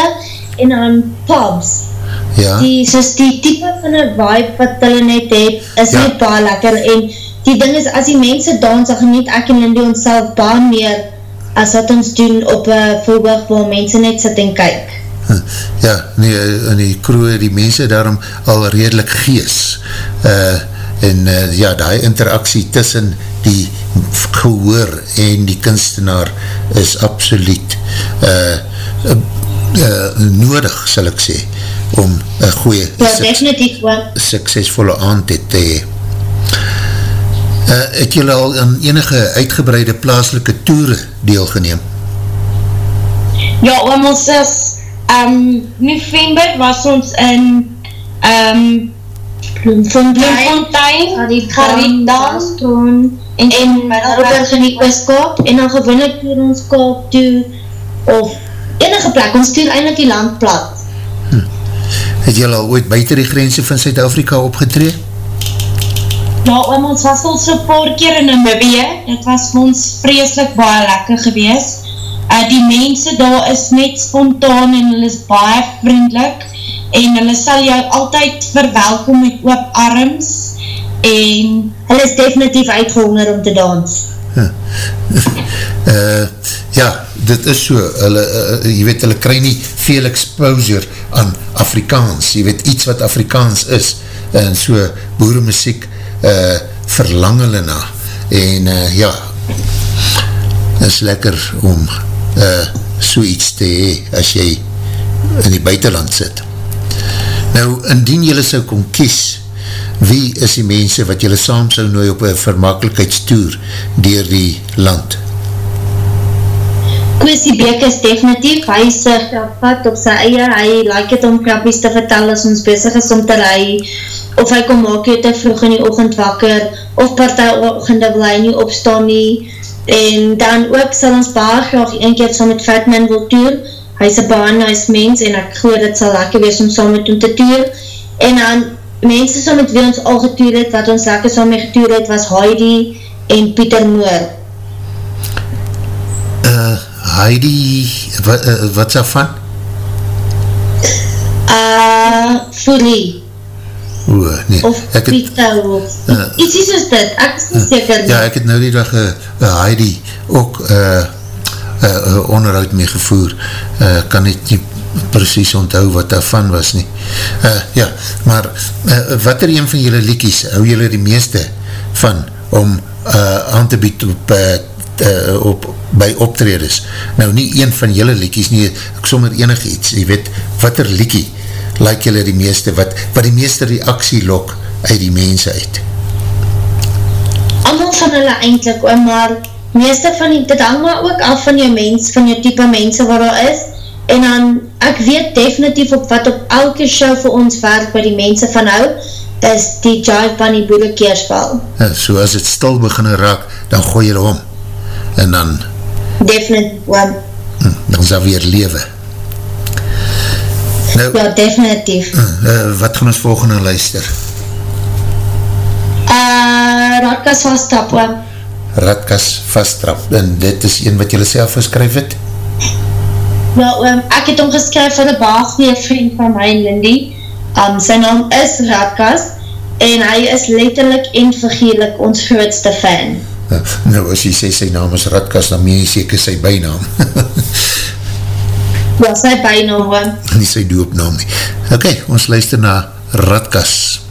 [SPEAKER 2] en aan pubs.
[SPEAKER 1] Ja.
[SPEAKER 2] Die, soos die type van een vibe wat hulle net het, is
[SPEAKER 1] Ja.
[SPEAKER 2] net baie lekker en die ding is, as die mense dans, dan geniet ek en Lindy ons self baie meer as wat ons doen op een voorbeeld waar mense net sit en kyk.
[SPEAKER 1] Ja, nee, in die kroe, die mense daarom al redelijk gees. Uh, en uh, ja, die interactie tussen die gehoor en die kunstenaar is absoluut uh, uh, uh, nodig, sal ek sê, om een goeie
[SPEAKER 2] Ja,
[SPEAKER 1] suksesvolle aand te hee. Uh, het julle al aan enige uitgebreide plaaslike toere deelgeneem?
[SPEAKER 3] Ja, oom, ons is, um, november was ons in, um,
[SPEAKER 2] Bloemfontein,
[SPEAKER 3] Bloemfontein,
[SPEAKER 2] Baston,
[SPEAKER 3] en,
[SPEAKER 2] en Middelburg in die Ooskaap, en dan gewinnig toer ons Kaap toe, of enige plek, ons toer eindelijk die land plat.
[SPEAKER 1] Het julle al ooit buiten die grense van Suid-Afrika opgetree?
[SPEAKER 3] Ja, oom, ons was al so paar keer in Namibie, dit was vir ons vreselik baie lekker gewees. Uh, die mense daar is net spontaan en hulle is baie vriendelik. En hulle sal jou altyd verwelkom met oop arms en
[SPEAKER 2] Hulle is definitief uitgehonger om te dans.
[SPEAKER 1] Uh, ja, dit is so, hulle, uh, jy weet, hulle krij nie veel exposure aan Afrikaans, jy weet, iets wat Afrikaans is, en so boeremuziek uh, verlang hulle na, en uh, ja, is lekker om uh, so iets te hee, as jy in die buitenland sit. Nou, indien jylle sou kon kies, wie is die mense wat jylle saam sou nooi op een vermakelijkheidstoer dier die land?
[SPEAKER 2] Kwestie Beek is definitief, hy is krapvat op sy eie, hy like het om krappies te vertel as ons bezig is om te rui, of hy kom maak jy te vroeg in die ochend wakker, of partij ochende wil hy nie opstaan nie, en dan ook sal ons baie graag een keer saam met Fatman wil toer, hy is een baie nice mens, en ek geloof dit sal lekker wees om saam met hom te toer, en dan mense saam met wie ons al getoer het, wat ons lekker saam mee getoer het, was Heidi en Pieter Moor.
[SPEAKER 1] Uh, Heidi, wat, uh, wat is van?
[SPEAKER 2] Uh, Foolie.
[SPEAKER 1] O, nee.
[SPEAKER 2] of
[SPEAKER 1] ek het,
[SPEAKER 2] Pieter of
[SPEAKER 1] Uh,
[SPEAKER 2] ietsie soos dit, ek is nie seker nie.
[SPEAKER 1] ja, ek het nou die dag uh, uh, Heidi ook uh, uh, uh, onderhoud mee gevoer. Uh, kan het nie precies onthou wat daarvan was nie. Uh, ja, maar uh, wat er een van julle liekies hou julle die meeste van om uh, aan te bied op, uh, uh, op by optredes? Nou nie een van julle liekies nie, ek sommer enig iets, jy weet, wat er liekie like julle die meeste, wat, wat die meeste reaksie lok uit die mense uit?
[SPEAKER 2] Allemaal van hulle eindelijk, maar meeste van die, dit hang maar ook af van jou mens, van jou type mense wat daar is, en dan, ek weet definitief op wat op elke show vir ons werk by die mense van hou, is die Jive Bunny Boele Keerspel.
[SPEAKER 1] Ja, so as het stil beginne raak, dan gooi jy om. En dan,
[SPEAKER 2] Definitief, oom.
[SPEAKER 1] hm, dan is dat weer lewe. Nou,
[SPEAKER 2] Ja, definitief.
[SPEAKER 1] uh, wat gaan ons volgende luister?
[SPEAKER 2] Uh, Radkas vaststap, oom.
[SPEAKER 1] Radkas vasttrap. En dit is een wat jylle self geskryf het?
[SPEAKER 2] Ja, oom, ek het hom geskryf vir een goeie vriend van my, Lindy. Um, sy naam is Radkas, en hy is letterlik en vergeerlik ons grootste fan.
[SPEAKER 1] Uh, nou, as jy sê sy naam is Radkas, dan meen jy seker sy bijnaam.
[SPEAKER 2] Ja, sy bijnaam,
[SPEAKER 1] nie sy doopnaam nie. Ok, ons luister na Radkas. vasttrap,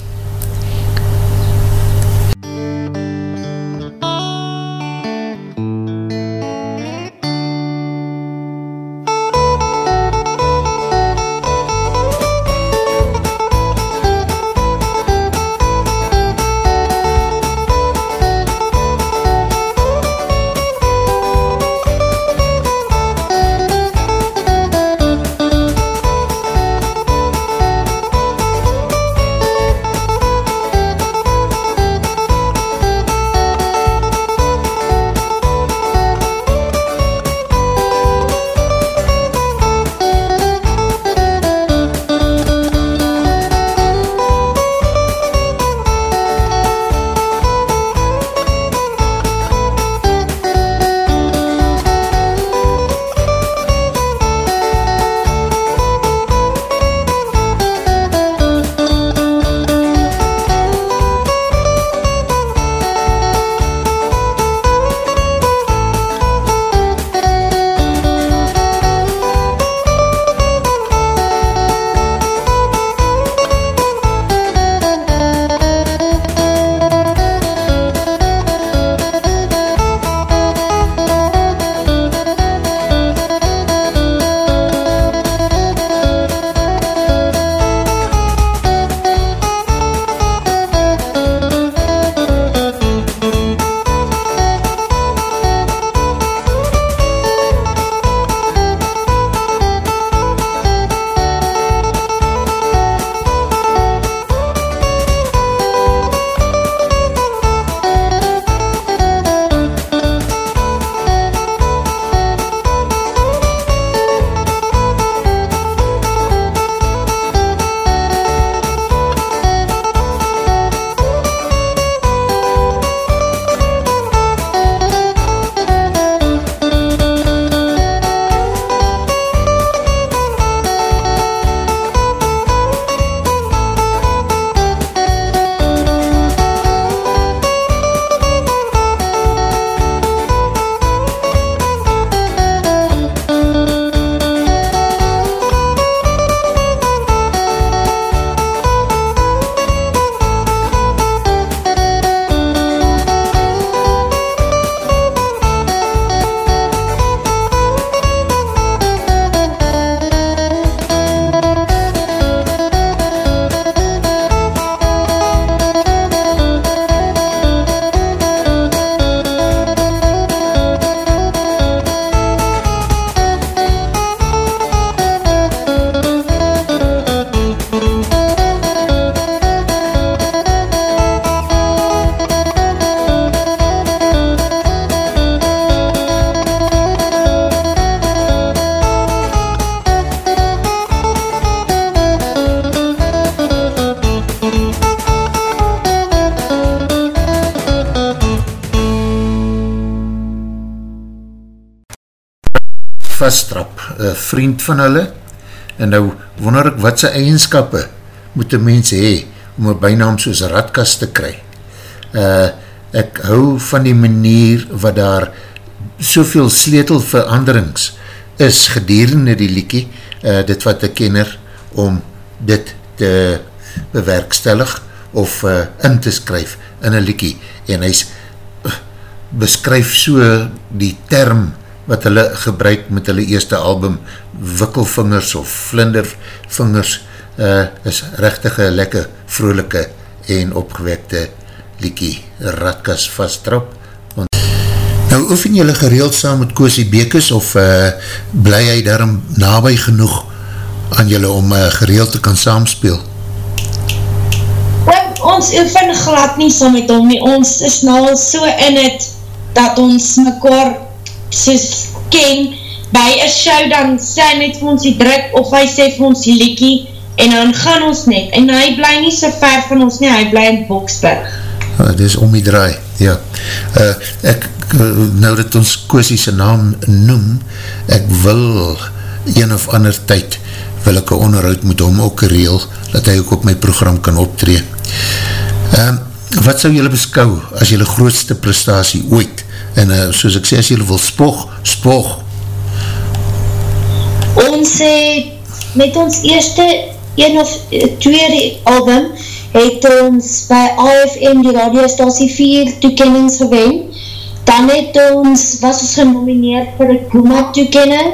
[SPEAKER 1] vriend van hulle, en nou wonder ek wat sy eigenskappe moet die mens hee, om een bijnaam soos radkast te kry. Uh, ek hou van die manier wat daar soveel sleetelveranderings is gedurende die liekie, uh, dit wat ek kenner om dit te bewerkstellig of uh, in te skryf in een liekie, en hy uh, beskryf so die term wat hulle gebruik met hulle eerste album, wikkelvingers of vlindervingers, uh, is rechtige lekker vrolike en opgewekte liekie Radkas vasttrap. Nou oefen jylle gereeld saam met Koosie Bekes of uh, bly hy daarom nabij genoeg aan julle om uh, gereeld te kan saamspeel?
[SPEAKER 3] Oom, ons oefen glad nie saam met hom nie, ons is nou al so in het, dat ons mekaar soos ken, by een show dan sê hy net vir ons die druk, of hy sê vir ons die liekie, en dan gaan ons net, en hy bly nie so ver van ons nie, hy bly in Boksburg.
[SPEAKER 1] Uh, dit is om die draai, ja. Uh, ek, nou dat ons Koosie sy naam noem, ek wil een of ander tyd, wil ek een onderhoud met hom ook reel, dat hy ook op my program kan optree. Um, wat sou jylle beskou as jylle grootste prestatie ooit? En uh, soos ek sê, as jylle wil spog, spog.
[SPEAKER 2] Ons het met ons eerste een of tweede album het ons by AFM die radiostasie 4 toekennings gewen. Dan het ons, was ons genomineerd vir die Kuma toekenning.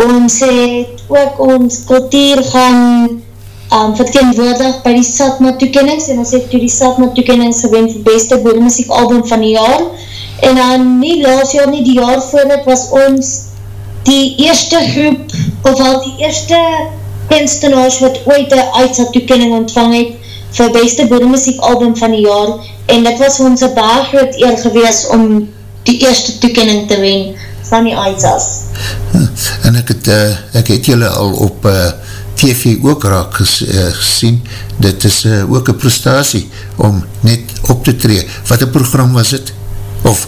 [SPEAKER 2] Ons het ook ons kultuur gaan um, verteenwoordig by die Satma toekennings en ons het toe die Satma toekennings gewen vir beste boeremuziek album van die jaar. En dan nie laas jaar nie, die jaar voordat was ons die eerste groep, of al die eerste kunstenaars wat ooit een uitzat toekenning ontvang het vir beste boeremuziek album van die jaar en dit was ons een baie groot eer gewees om die eerste toekenning te wen van die uitzas.
[SPEAKER 1] En ek het, uh, ek het julle al op uh, TV ook raak ges, uh, gesien, dit is uh, ook een prestatie om net op te tree. Wat een program was het? Of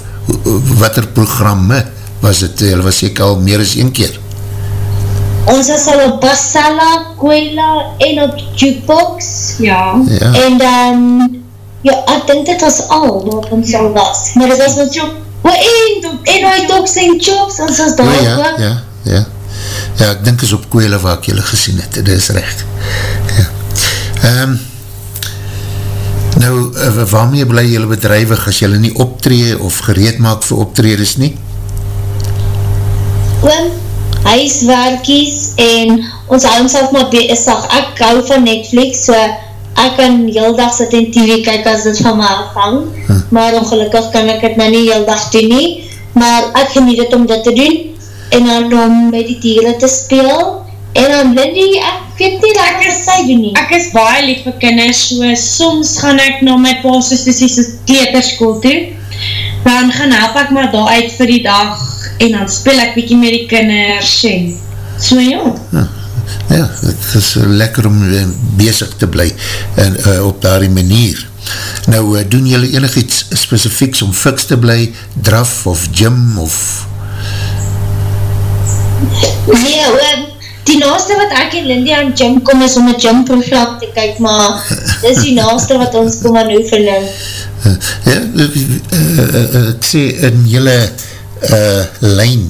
[SPEAKER 1] wat er programme was het? Julle was ek al meer as een keer.
[SPEAKER 2] Ons is al op Basala, Kwela en op Jukebox.
[SPEAKER 3] Ja.
[SPEAKER 1] Ja,
[SPEAKER 2] En dan, ja, ek dink dit was al wat ons al was. Maar dit was met Jok. O, en, en hy Doks en Chops, ons was
[SPEAKER 1] ja,
[SPEAKER 2] daar
[SPEAKER 1] ja,
[SPEAKER 2] ook.
[SPEAKER 1] ja, ja. Ja, ek dink is op Kwele waar ek julle gesien het, dit is recht. Ja. Um, nou, uh, waarmee bly julle bedrijwig as julle nie optree of gereed maak vir optredes nie?
[SPEAKER 2] Oom, huiswerkies en ons hou ons maar bezig. Ek hou van Netflix, so ek kan heel dag sit en TV kyk as dit van my afhang, hm. maar ongelukkig kan ek het nou nie heel dag doen nie, maar ek geniet het om dit te doen, en dan om met die dieren te speel, en dan Lindy, ek weet nie dat ek sy doen nie.
[SPEAKER 3] Ek is baie lief vir kinders, so soms gaan ek na my pa soos kleterskool toe, dan gaan help ek maar daar uit vir die dag, en dan speel ek bykie met die kinders, en so ja.
[SPEAKER 1] Ja, ja het is lekker om uh, bezig te bly en, uh, op daardie manier. Nou, uh, doen julle enig iets specifieks om fiks te bly, draf of gym of...
[SPEAKER 2] Nee, oom, die naaste wat ek en Lindy aan gym kom is om een gym program te kyk, maar dis die naaste wat ons kom aan oefening.
[SPEAKER 1] Uh, ja, uh, uh, ek sê in julle uh, lijn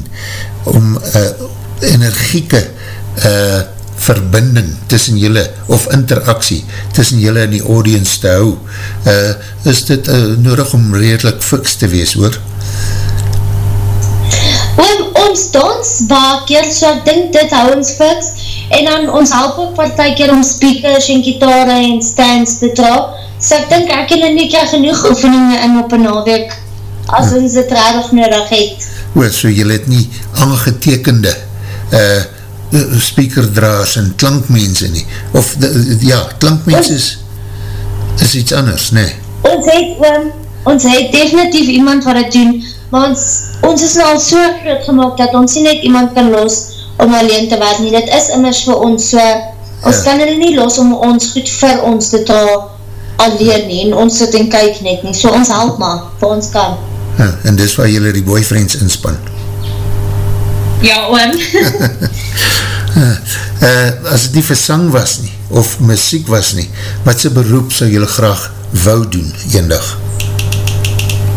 [SPEAKER 1] om uh, energieke uh, verbinding tussen julle, of interaksie tussen julle en die audience te hou, uh, is dit uh, nodig om redelijk fiks te wees, hoor?
[SPEAKER 2] Oom, ons dans baie keer, so ek dink dit hou ons fiks, en dan ons help ook partij keer om speakers en gitare en stands te dra, so ek dink ek en nie krijg genoeg oefeningen in op een naweek, as ja. ons dit rarig nodig het.
[SPEAKER 1] O, so julle het nie aangetekende uh, speakerdraas en klankmense nie, of de, ja, klankmense is, is iets anders, nee.
[SPEAKER 2] Ons het, oom, ons het definitief iemand wat het doen, maar ons, ons is nou al so groot gemaakt dat ons nie net iemand kan los om alleen te werk nie. Dit is immers vir ons so, ons ja. kan hulle nie los om ons goed vir ons te ta alleen nie en ons sit en kyk net nie. So ons help maar, vir ons kan.
[SPEAKER 1] Ja, en dis waar julle die boyfriends inspan.
[SPEAKER 3] Ja, oom.
[SPEAKER 1] uh, as het nie versang was nie, of muziek was nie, wat sy beroep sou julle graag wou doen, eendag?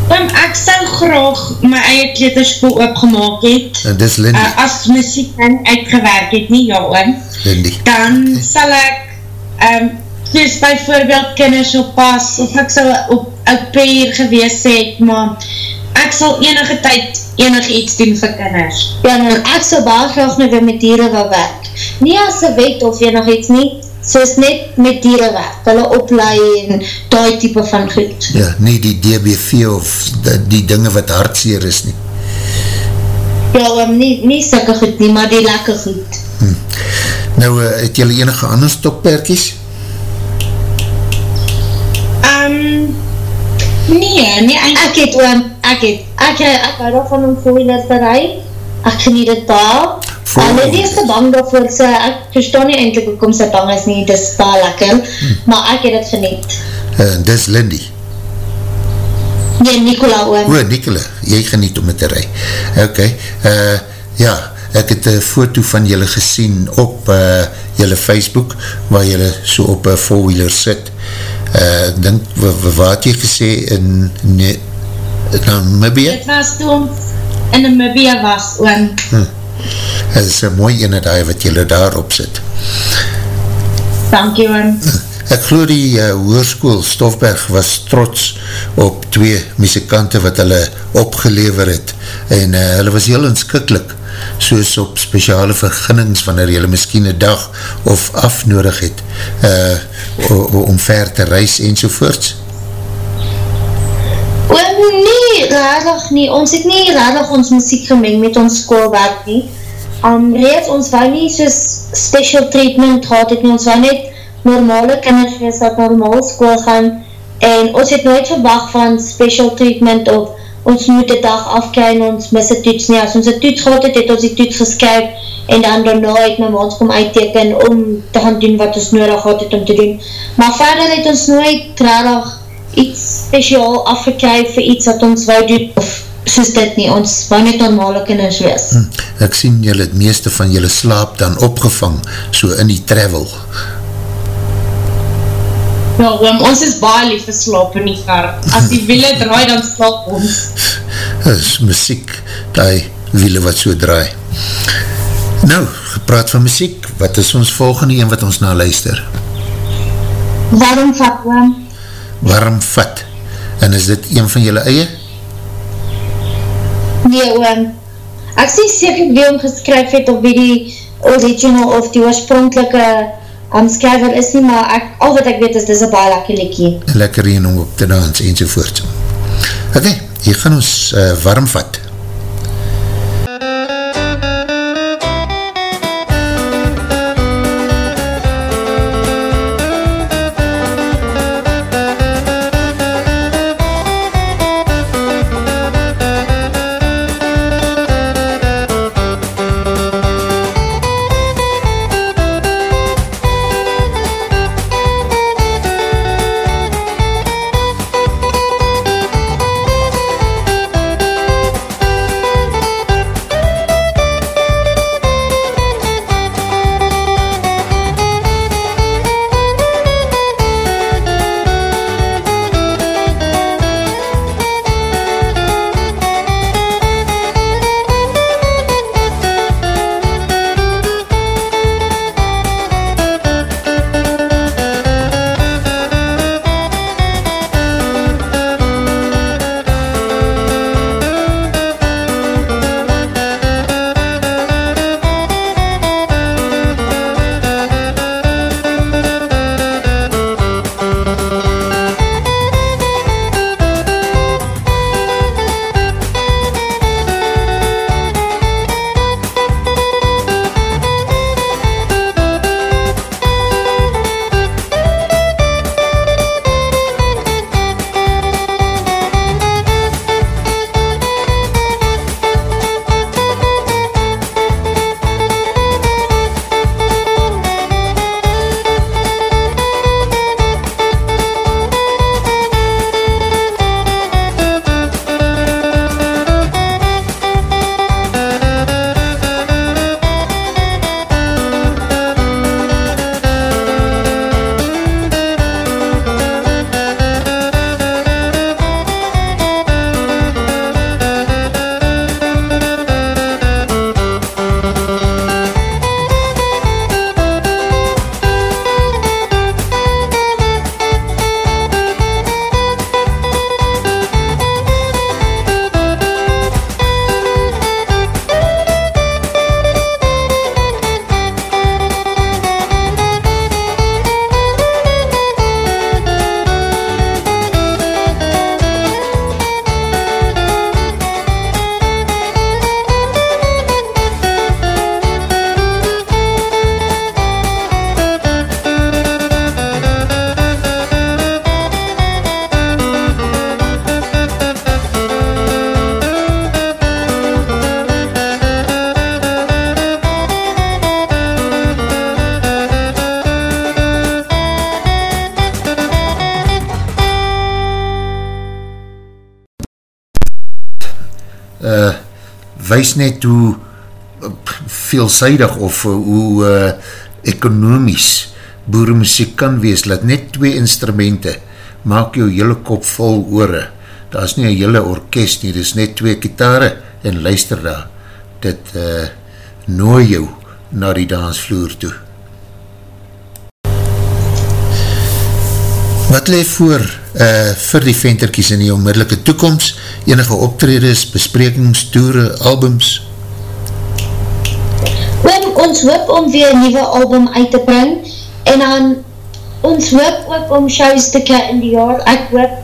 [SPEAKER 3] Um, ek sal graag my eie kleterschool opgemaak het.
[SPEAKER 1] En dis Lindy.
[SPEAKER 3] Uh, as muziek dan uitgewerk het, nie ja oom.
[SPEAKER 1] Lindy.
[SPEAKER 3] Dan okay. sal ek, um, soos bijvoorbeeld kinders oppas, of ek sal op au pair gewees het, maar ek sal enige tyd enig iets doen vir kinders.
[SPEAKER 2] Ja, en ek sal baie graag weer met dieren wil werk. Nie as een wet of enig iets nie, soos net met dieren werk, hulle oplei en die type van goed.
[SPEAKER 1] Ja, nie die DBV of die, die dinge wat hartseer is nie.
[SPEAKER 2] Ja, um, nie, nie sikke goed nie, maar die lekker goed. Hm.
[SPEAKER 1] Nou, uh, het jylle enige ander stokperkies?
[SPEAKER 3] Um, nee, nee, eindelijk.
[SPEAKER 2] Ek het oom, ek het, ek, ek hou daarvan om four-wheelers te rij, ek geniet het baar,
[SPEAKER 1] Four-wheelers.
[SPEAKER 2] Hulle is te bang daarvoor, sy, ek verstaan nie eindelijk hoekom sy bang is nie, dit is baar lekker,
[SPEAKER 1] Hm.
[SPEAKER 2] maar ek het het geniet.
[SPEAKER 1] Uh, dis Lindy.
[SPEAKER 2] Nee, Nicola oom.
[SPEAKER 1] O, Nicola, jy geniet om het te rij. Ok, uh, ja, ek het een foto van julle gesien op uh, julle Facebook, waar julle so op een four-wheeler sit. Uh, dink, wa- wa- waar het jy gesê in ne, Namibia?
[SPEAKER 3] Dit was toe ons in Namibia was, oom.
[SPEAKER 1] Het is een mooi ene daai wat julle daarop sit.
[SPEAKER 3] Dankie, oom.
[SPEAKER 1] Ek glo die uh, hoerskoel Stofberg was trots op twee muzikante wat hulle opgelever het en uh, hulle was heel inskiklik soos op speciale verginnings wanneer julle miskien een dag of afnodig het uh, om ver te reis enzovoorts.
[SPEAKER 2] Oom, nee, rarig nie, ons het nie rarig ons muziek gemeng met ons schoolwerk nie. Um, reeds, ons wou nie soos special treatment gehad het nie, ons wou net normale kinders wees wat normaal school gaan en ons het nooit verwacht van special treatment of ons moet die dag afkry en ons mis die toets nie. As ons die toets gehad het, het ons die toets geskyp en dan daarna het my maats kom uitteken om te gaan doen wat ons nodig gehad het om te doen. Maar verder het ons nooit rarig iets speciaal afgekry vir iets wat ons wou doen of soos dit nie, ons wou net normale kinders wees.
[SPEAKER 1] Hm, ek sien julle het meeste van julle slaap dan opgevang so in die travel.
[SPEAKER 3] Ja, oom, ons is baie lief vir slaap in die kar. As die wiele draai, dan slaap ons.
[SPEAKER 1] is muziek, die wiele wat so draai. Nou, gepraat van muziek, wat is ons volgende een wat ons na luister?
[SPEAKER 2] Waarom vat oom?
[SPEAKER 1] Warm vat. En is dit een van julle eie?
[SPEAKER 2] Nee oom, ek sê seker wie hom geskryf het of wie die original of die oorspronkelike um, skryver is nie, maar ek, al wat ek weet is, dis een baie lekker lekkie.
[SPEAKER 1] Lekker een om op te dans enzovoort. Ok, hier gaan ons uh, warm vat. Wees net hoe uh, veelzijdig of uh, hoe uh, ekonomies boeremuziek kan wees, dat net twee instrumente maak jou hele kop vol oore. Daar is nie een hele orkest nie, dit is net twee kitare en luister daar. Dit uh, nooi jou na die dansvloer toe. Wat leef voor uh, vir die venterkies in die onmiddellike toekomst? Enige optredes, besprekings, toere, albums?
[SPEAKER 2] Oom, ons hoop om weer een nieuwe album uit te bring en dan ons hoop ook om shows te kry in die jaar. Ek hoop,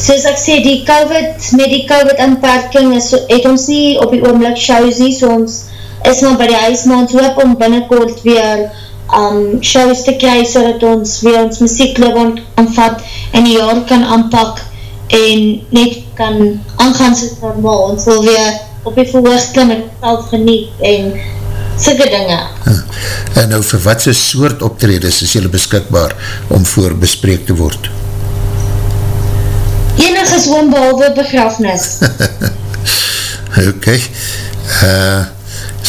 [SPEAKER 2] soos ek sê, die COVID, met die COVID-inperking is, het ons nie op die oomlik shows nie, so ons is maar by die huis, maar ons hoop om binnenkort weer um, shows te kry, so dat ons weer ons muziekklub aanvat en die jaar kan aanpak en net kan aangaan soos normaal. Ons wil weer op die verhoog klim en self geniet en sikke dinge.
[SPEAKER 1] En nou vir wat so soort optredes is jylle beskikbaar om voor bespreek te word?
[SPEAKER 2] Enig is gewoon behalwe begrafnis.
[SPEAKER 1] ok. Uh,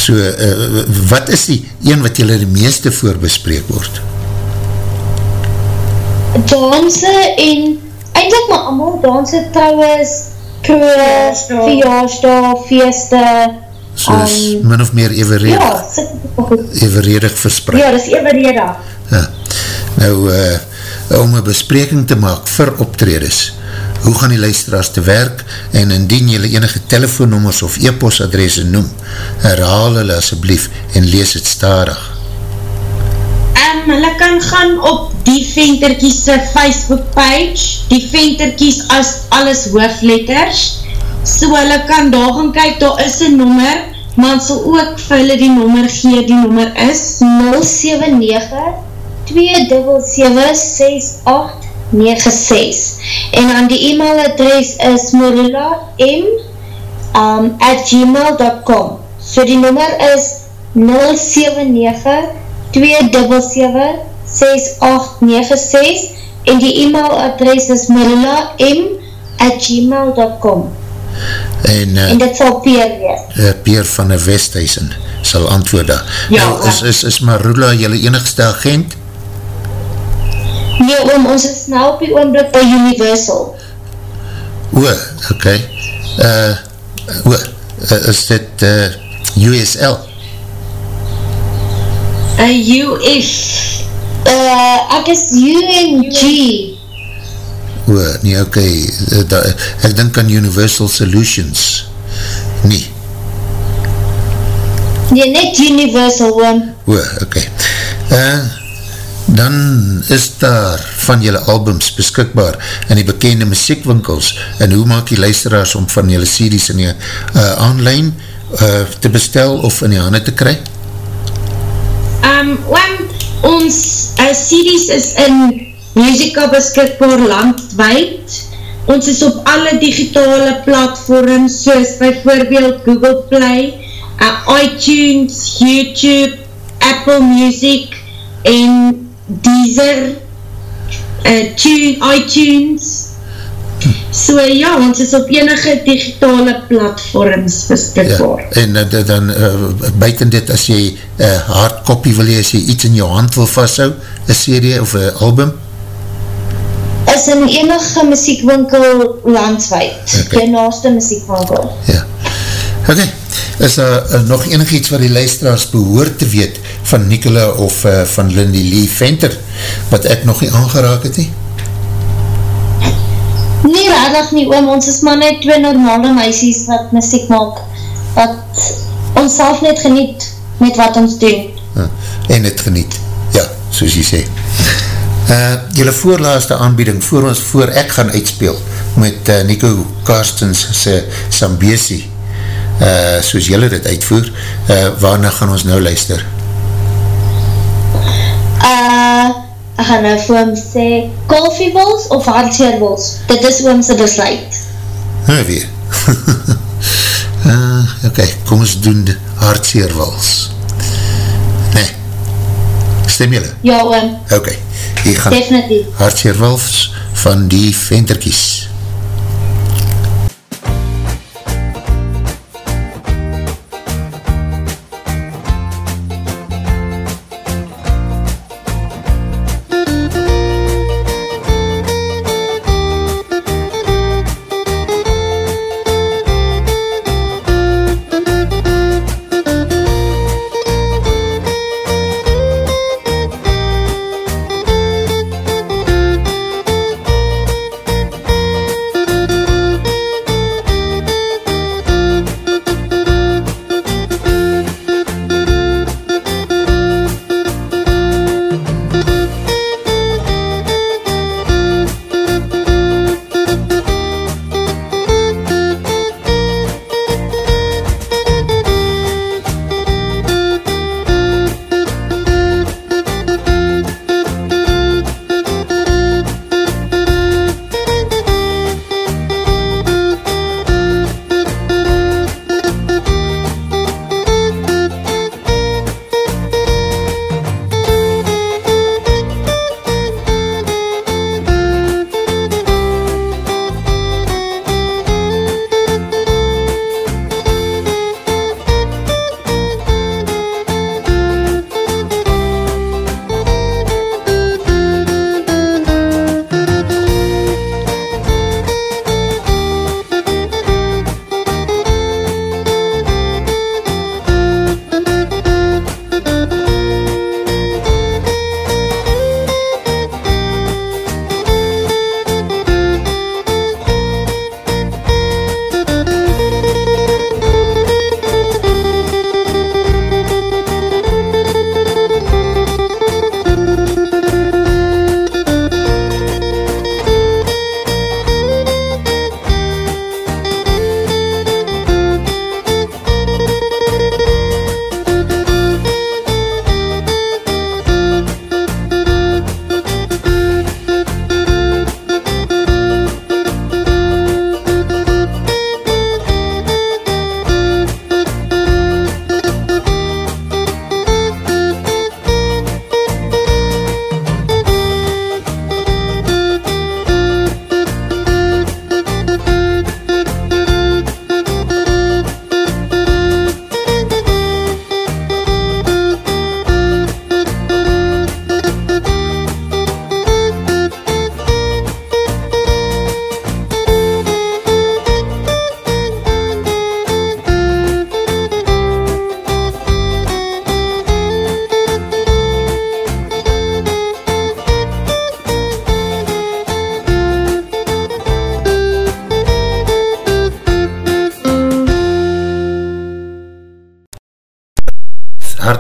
[SPEAKER 1] so, uh, wat is die een wat jylle die meeste voor bespreek word?
[SPEAKER 2] Danse en eindelijk maar allemaal danse trouwens, kroos, verjaarsdag, feeste,
[SPEAKER 1] Soos
[SPEAKER 2] um,
[SPEAKER 1] min of meer evenredig,
[SPEAKER 2] ja,
[SPEAKER 1] evenredig verspreid.
[SPEAKER 2] Ja, dis evenredig.
[SPEAKER 1] Ja. Nou, uh, om een bespreking te maak vir optredes, hoe gaan die luisteraars te werk en indien jylle enige telefoonnummers of e-postadresse noem, herhaal hulle asjeblief en lees het starig.
[SPEAKER 3] Um, hulle kan gaan op die venterkies Facebook page, die venterkies as alles hoofletters, so hulle kan daar gaan kyk, daar is een nommer, maar sal ook vir hulle die nommer gee, die nommer is
[SPEAKER 2] 079-277-6896 en dan die e-mailadres is morula m um, at gmail.com so die nummer is 079-277-6896 en die e-mailadres is morula m at gmail.com
[SPEAKER 1] En, uh,
[SPEAKER 2] en dit sal Peer wees.
[SPEAKER 1] uh, Peer van de Westhuizen sal antwoord daar.
[SPEAKER 3] Ja,
[SPEAKER 1] nou, is, is, is Marula jylle enigste agent?
[SPEAKER 2] Nee, oom, ons is nou op die oomblik by Universal.
[SPEAKER 1] O, ok. Uh, o, uh, is dit uh, USL?
[SPEAKER 3] een UF.
[SPEAKER 2] Uh, ek is UNG.
[SPEAKER 1] O, nee, ok. Uh, da, ek dink aan Universal Solutions. Nee.
[SPEAKER 2] Nee, net Universal, oom.
[SPEAKER 1] O, ok. Uh, dan is daar van jylle albums beskikbaar in die bekende muziekwinkels en hoe maak die luisteraars om van jylle series in die uh, online uh, te bestel of in die handen te kry?
[SPEAKER 3] Um, oom, ons uh, series is in Musica beskikbaar landwijd. Ons is op alle digitale platforms soos bijvoorbeeld Google Play, uh, iTunes, YouTube, Apple Music en Deezer, uh, tune, iTunes. So ja, ons is op enige digitale platforms
[SPEAKER 1] Ja,
[SPEAKER 3] beskikbaar.
[SPEAKER 1] en uh, dan uh, buiten dit as jy uh, hardkopie wil hee, as jy iets in jou hand wil vasthou, een CD of een album,
[SPEAKER 2] Is in enige muziekwinkel landswijd.
[SPEAKER 1] Oké.
[SPEAKER 2] Die naaste muziekwinkel.
[SPEAKER 1] Ja. Ok, is daar uh, nog enig iets wat die luisteraars behoort te weet van Nicola of uh, van Lindy Lee Venter, wat ek nog nie aangeraak het nie?
[SPEAKER 2] Nee, radig nie, oom. Ons is maar net twee normale meisies wat muziek maak. Wat ons self net geniet met wat ons doen.
[SPEAKER 1] Uh, en het geniet. Ja, soos jy sê. Uh, jylle voorlaaste aanbieding, voor ons, voor ek gaan uitspeel, met uh, Nico Karstens se Sambesi, uh, soos jylle dit uitvoer, uh, waarna gaan ons nou luister?
[SPEAKER 2] Uh, ek gaan nou vir hom sê, kolfiewils of hartseerwils? Dit is oomse besluit.
[SPEAKER 1] Nou weer. uh, ok, kom ons doen de hartseerwals. Nee. Stem jylle?
[SPEAKER 2] Ja, oom.
[SPEAKER 1] Ok, hier gaan
[SPEAKER 2] Definitief.
[SPEAKER 1] hartseerwals van die venterkies.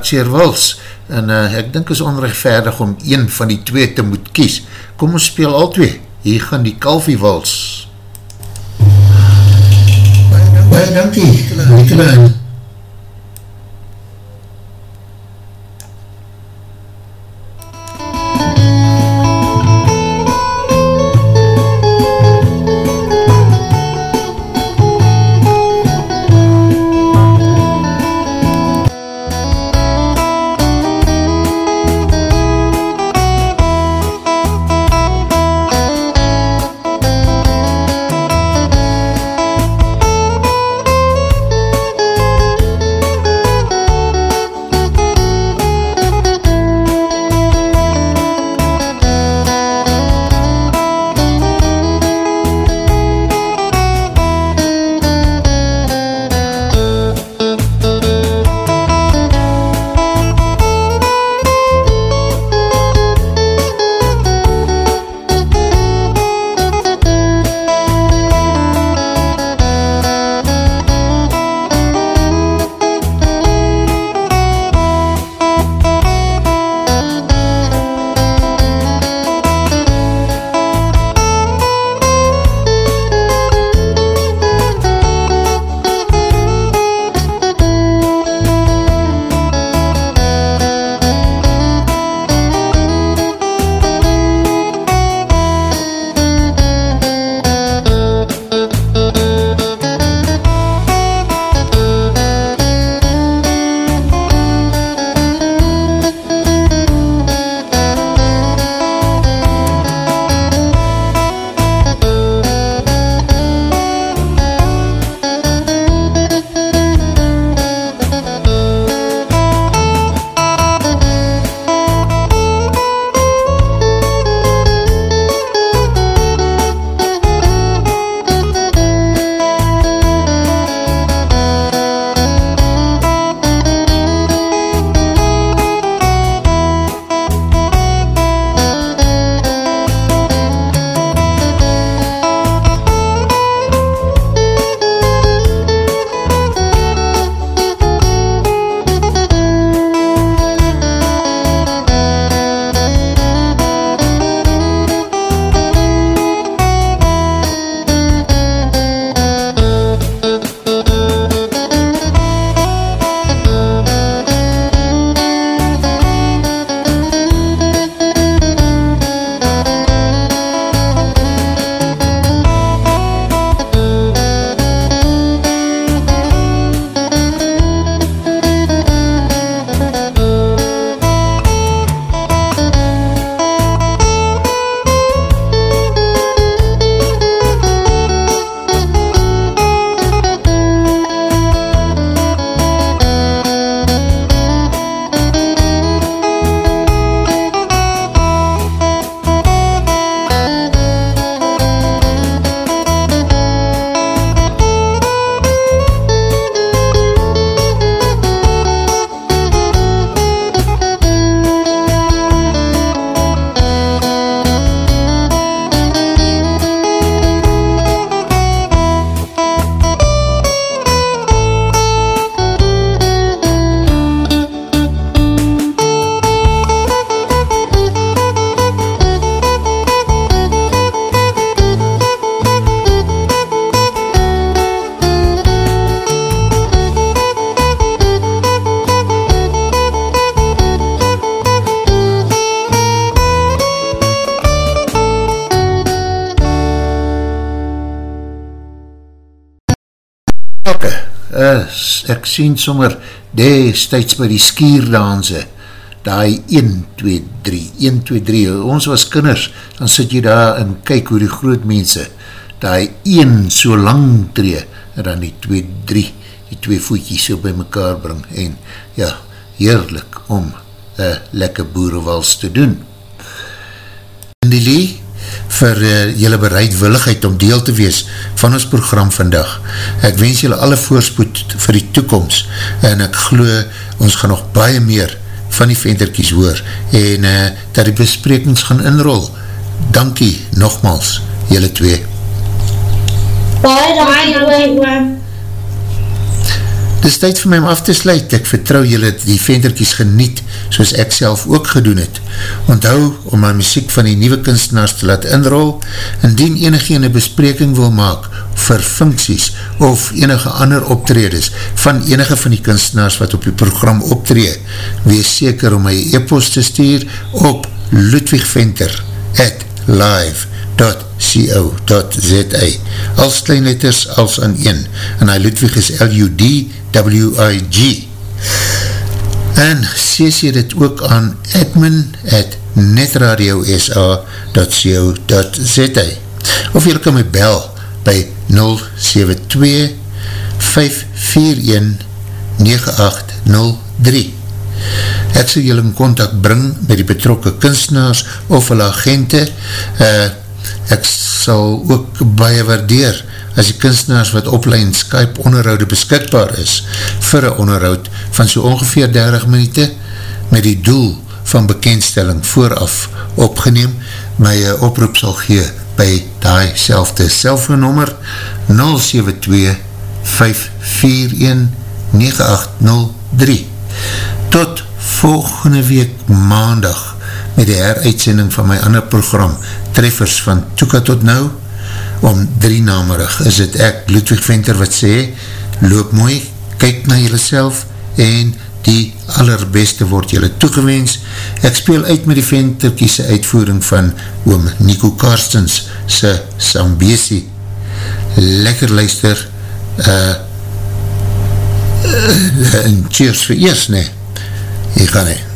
[SPEAKER 1] Hartseer wals, en uh, ek dink is onrechtvaardig om een van die twee te moet kies. Kom ons speel al twee, hier gaan die kalfie wals. Baie dankie, Nicola. ek sien sommer destijds by die skierdanse, die 1, 2, 3, 1, 2, 3, ons was kinders, dan sit jy daar en kyk hoe die groot mense, die 1 so lang tree, en dan die 2, 3, die twee voetjies so by mekaar bring, en ja, heerlik om een lekker boerewals te doen. En die lee, vir uh, jylle bereidwilligheid om deel te wees van ons program vandag. Ek wens jylle alle voorspoed vir die toekomst en ek glo ons gaan nog baie meer van die venterkies hoor en uh, dat die besprekings gaan inrol. Dankie nogmals, jylle twee.
[SPEAKER 2] Baie dankie, oom.
[SPEAKER 1] Dis tyd vir my om af te sluit, ek vertrouw julle die venterkies geniet, soos ek self ook gedoen het. Onthou om my muziek van die nieuwe kunstenaars te laat inrol, indien enige ene bespreking wil maak vir funksies of enige ander optredes van enige van die kunstenaars wat op die program optree, wees seker om my e-post te stuur op ludwigventer at live.com co.za als kleinletters als aan een en hy Ludwig is L-U-D-W-I-G en sies jy dit ook aan admin at netradiosa.co.za of jy kan my bel by 072 541 9803 ek sal julle in contact bring met die betrokke kunstenaars of hulle agente uh, ek sal ook baie waardeer as die kunstenaars wat oplein Skype onderhoude beskikbaar is vir een onderhoud van so ongeveer 30 minuute met die doel van bekendstelling vooraf opgeneem my oproep sal gee by die selfde selfoonnummer 072 541 9803 tot volgende week maandag met die heruitsending van my ander program Treffers van Toeka tot nou om drie namerig is het ek Ludwig Venter wat sê loop mooi, kyk na jylle self en die allerbeste word jylle toegewens. Ek speel uit met die Venterkiese uitvoering van oom Nico Karstens se Sambesi. Lekker luister uh, uh, en cheers vir eers ne, hier gaan hy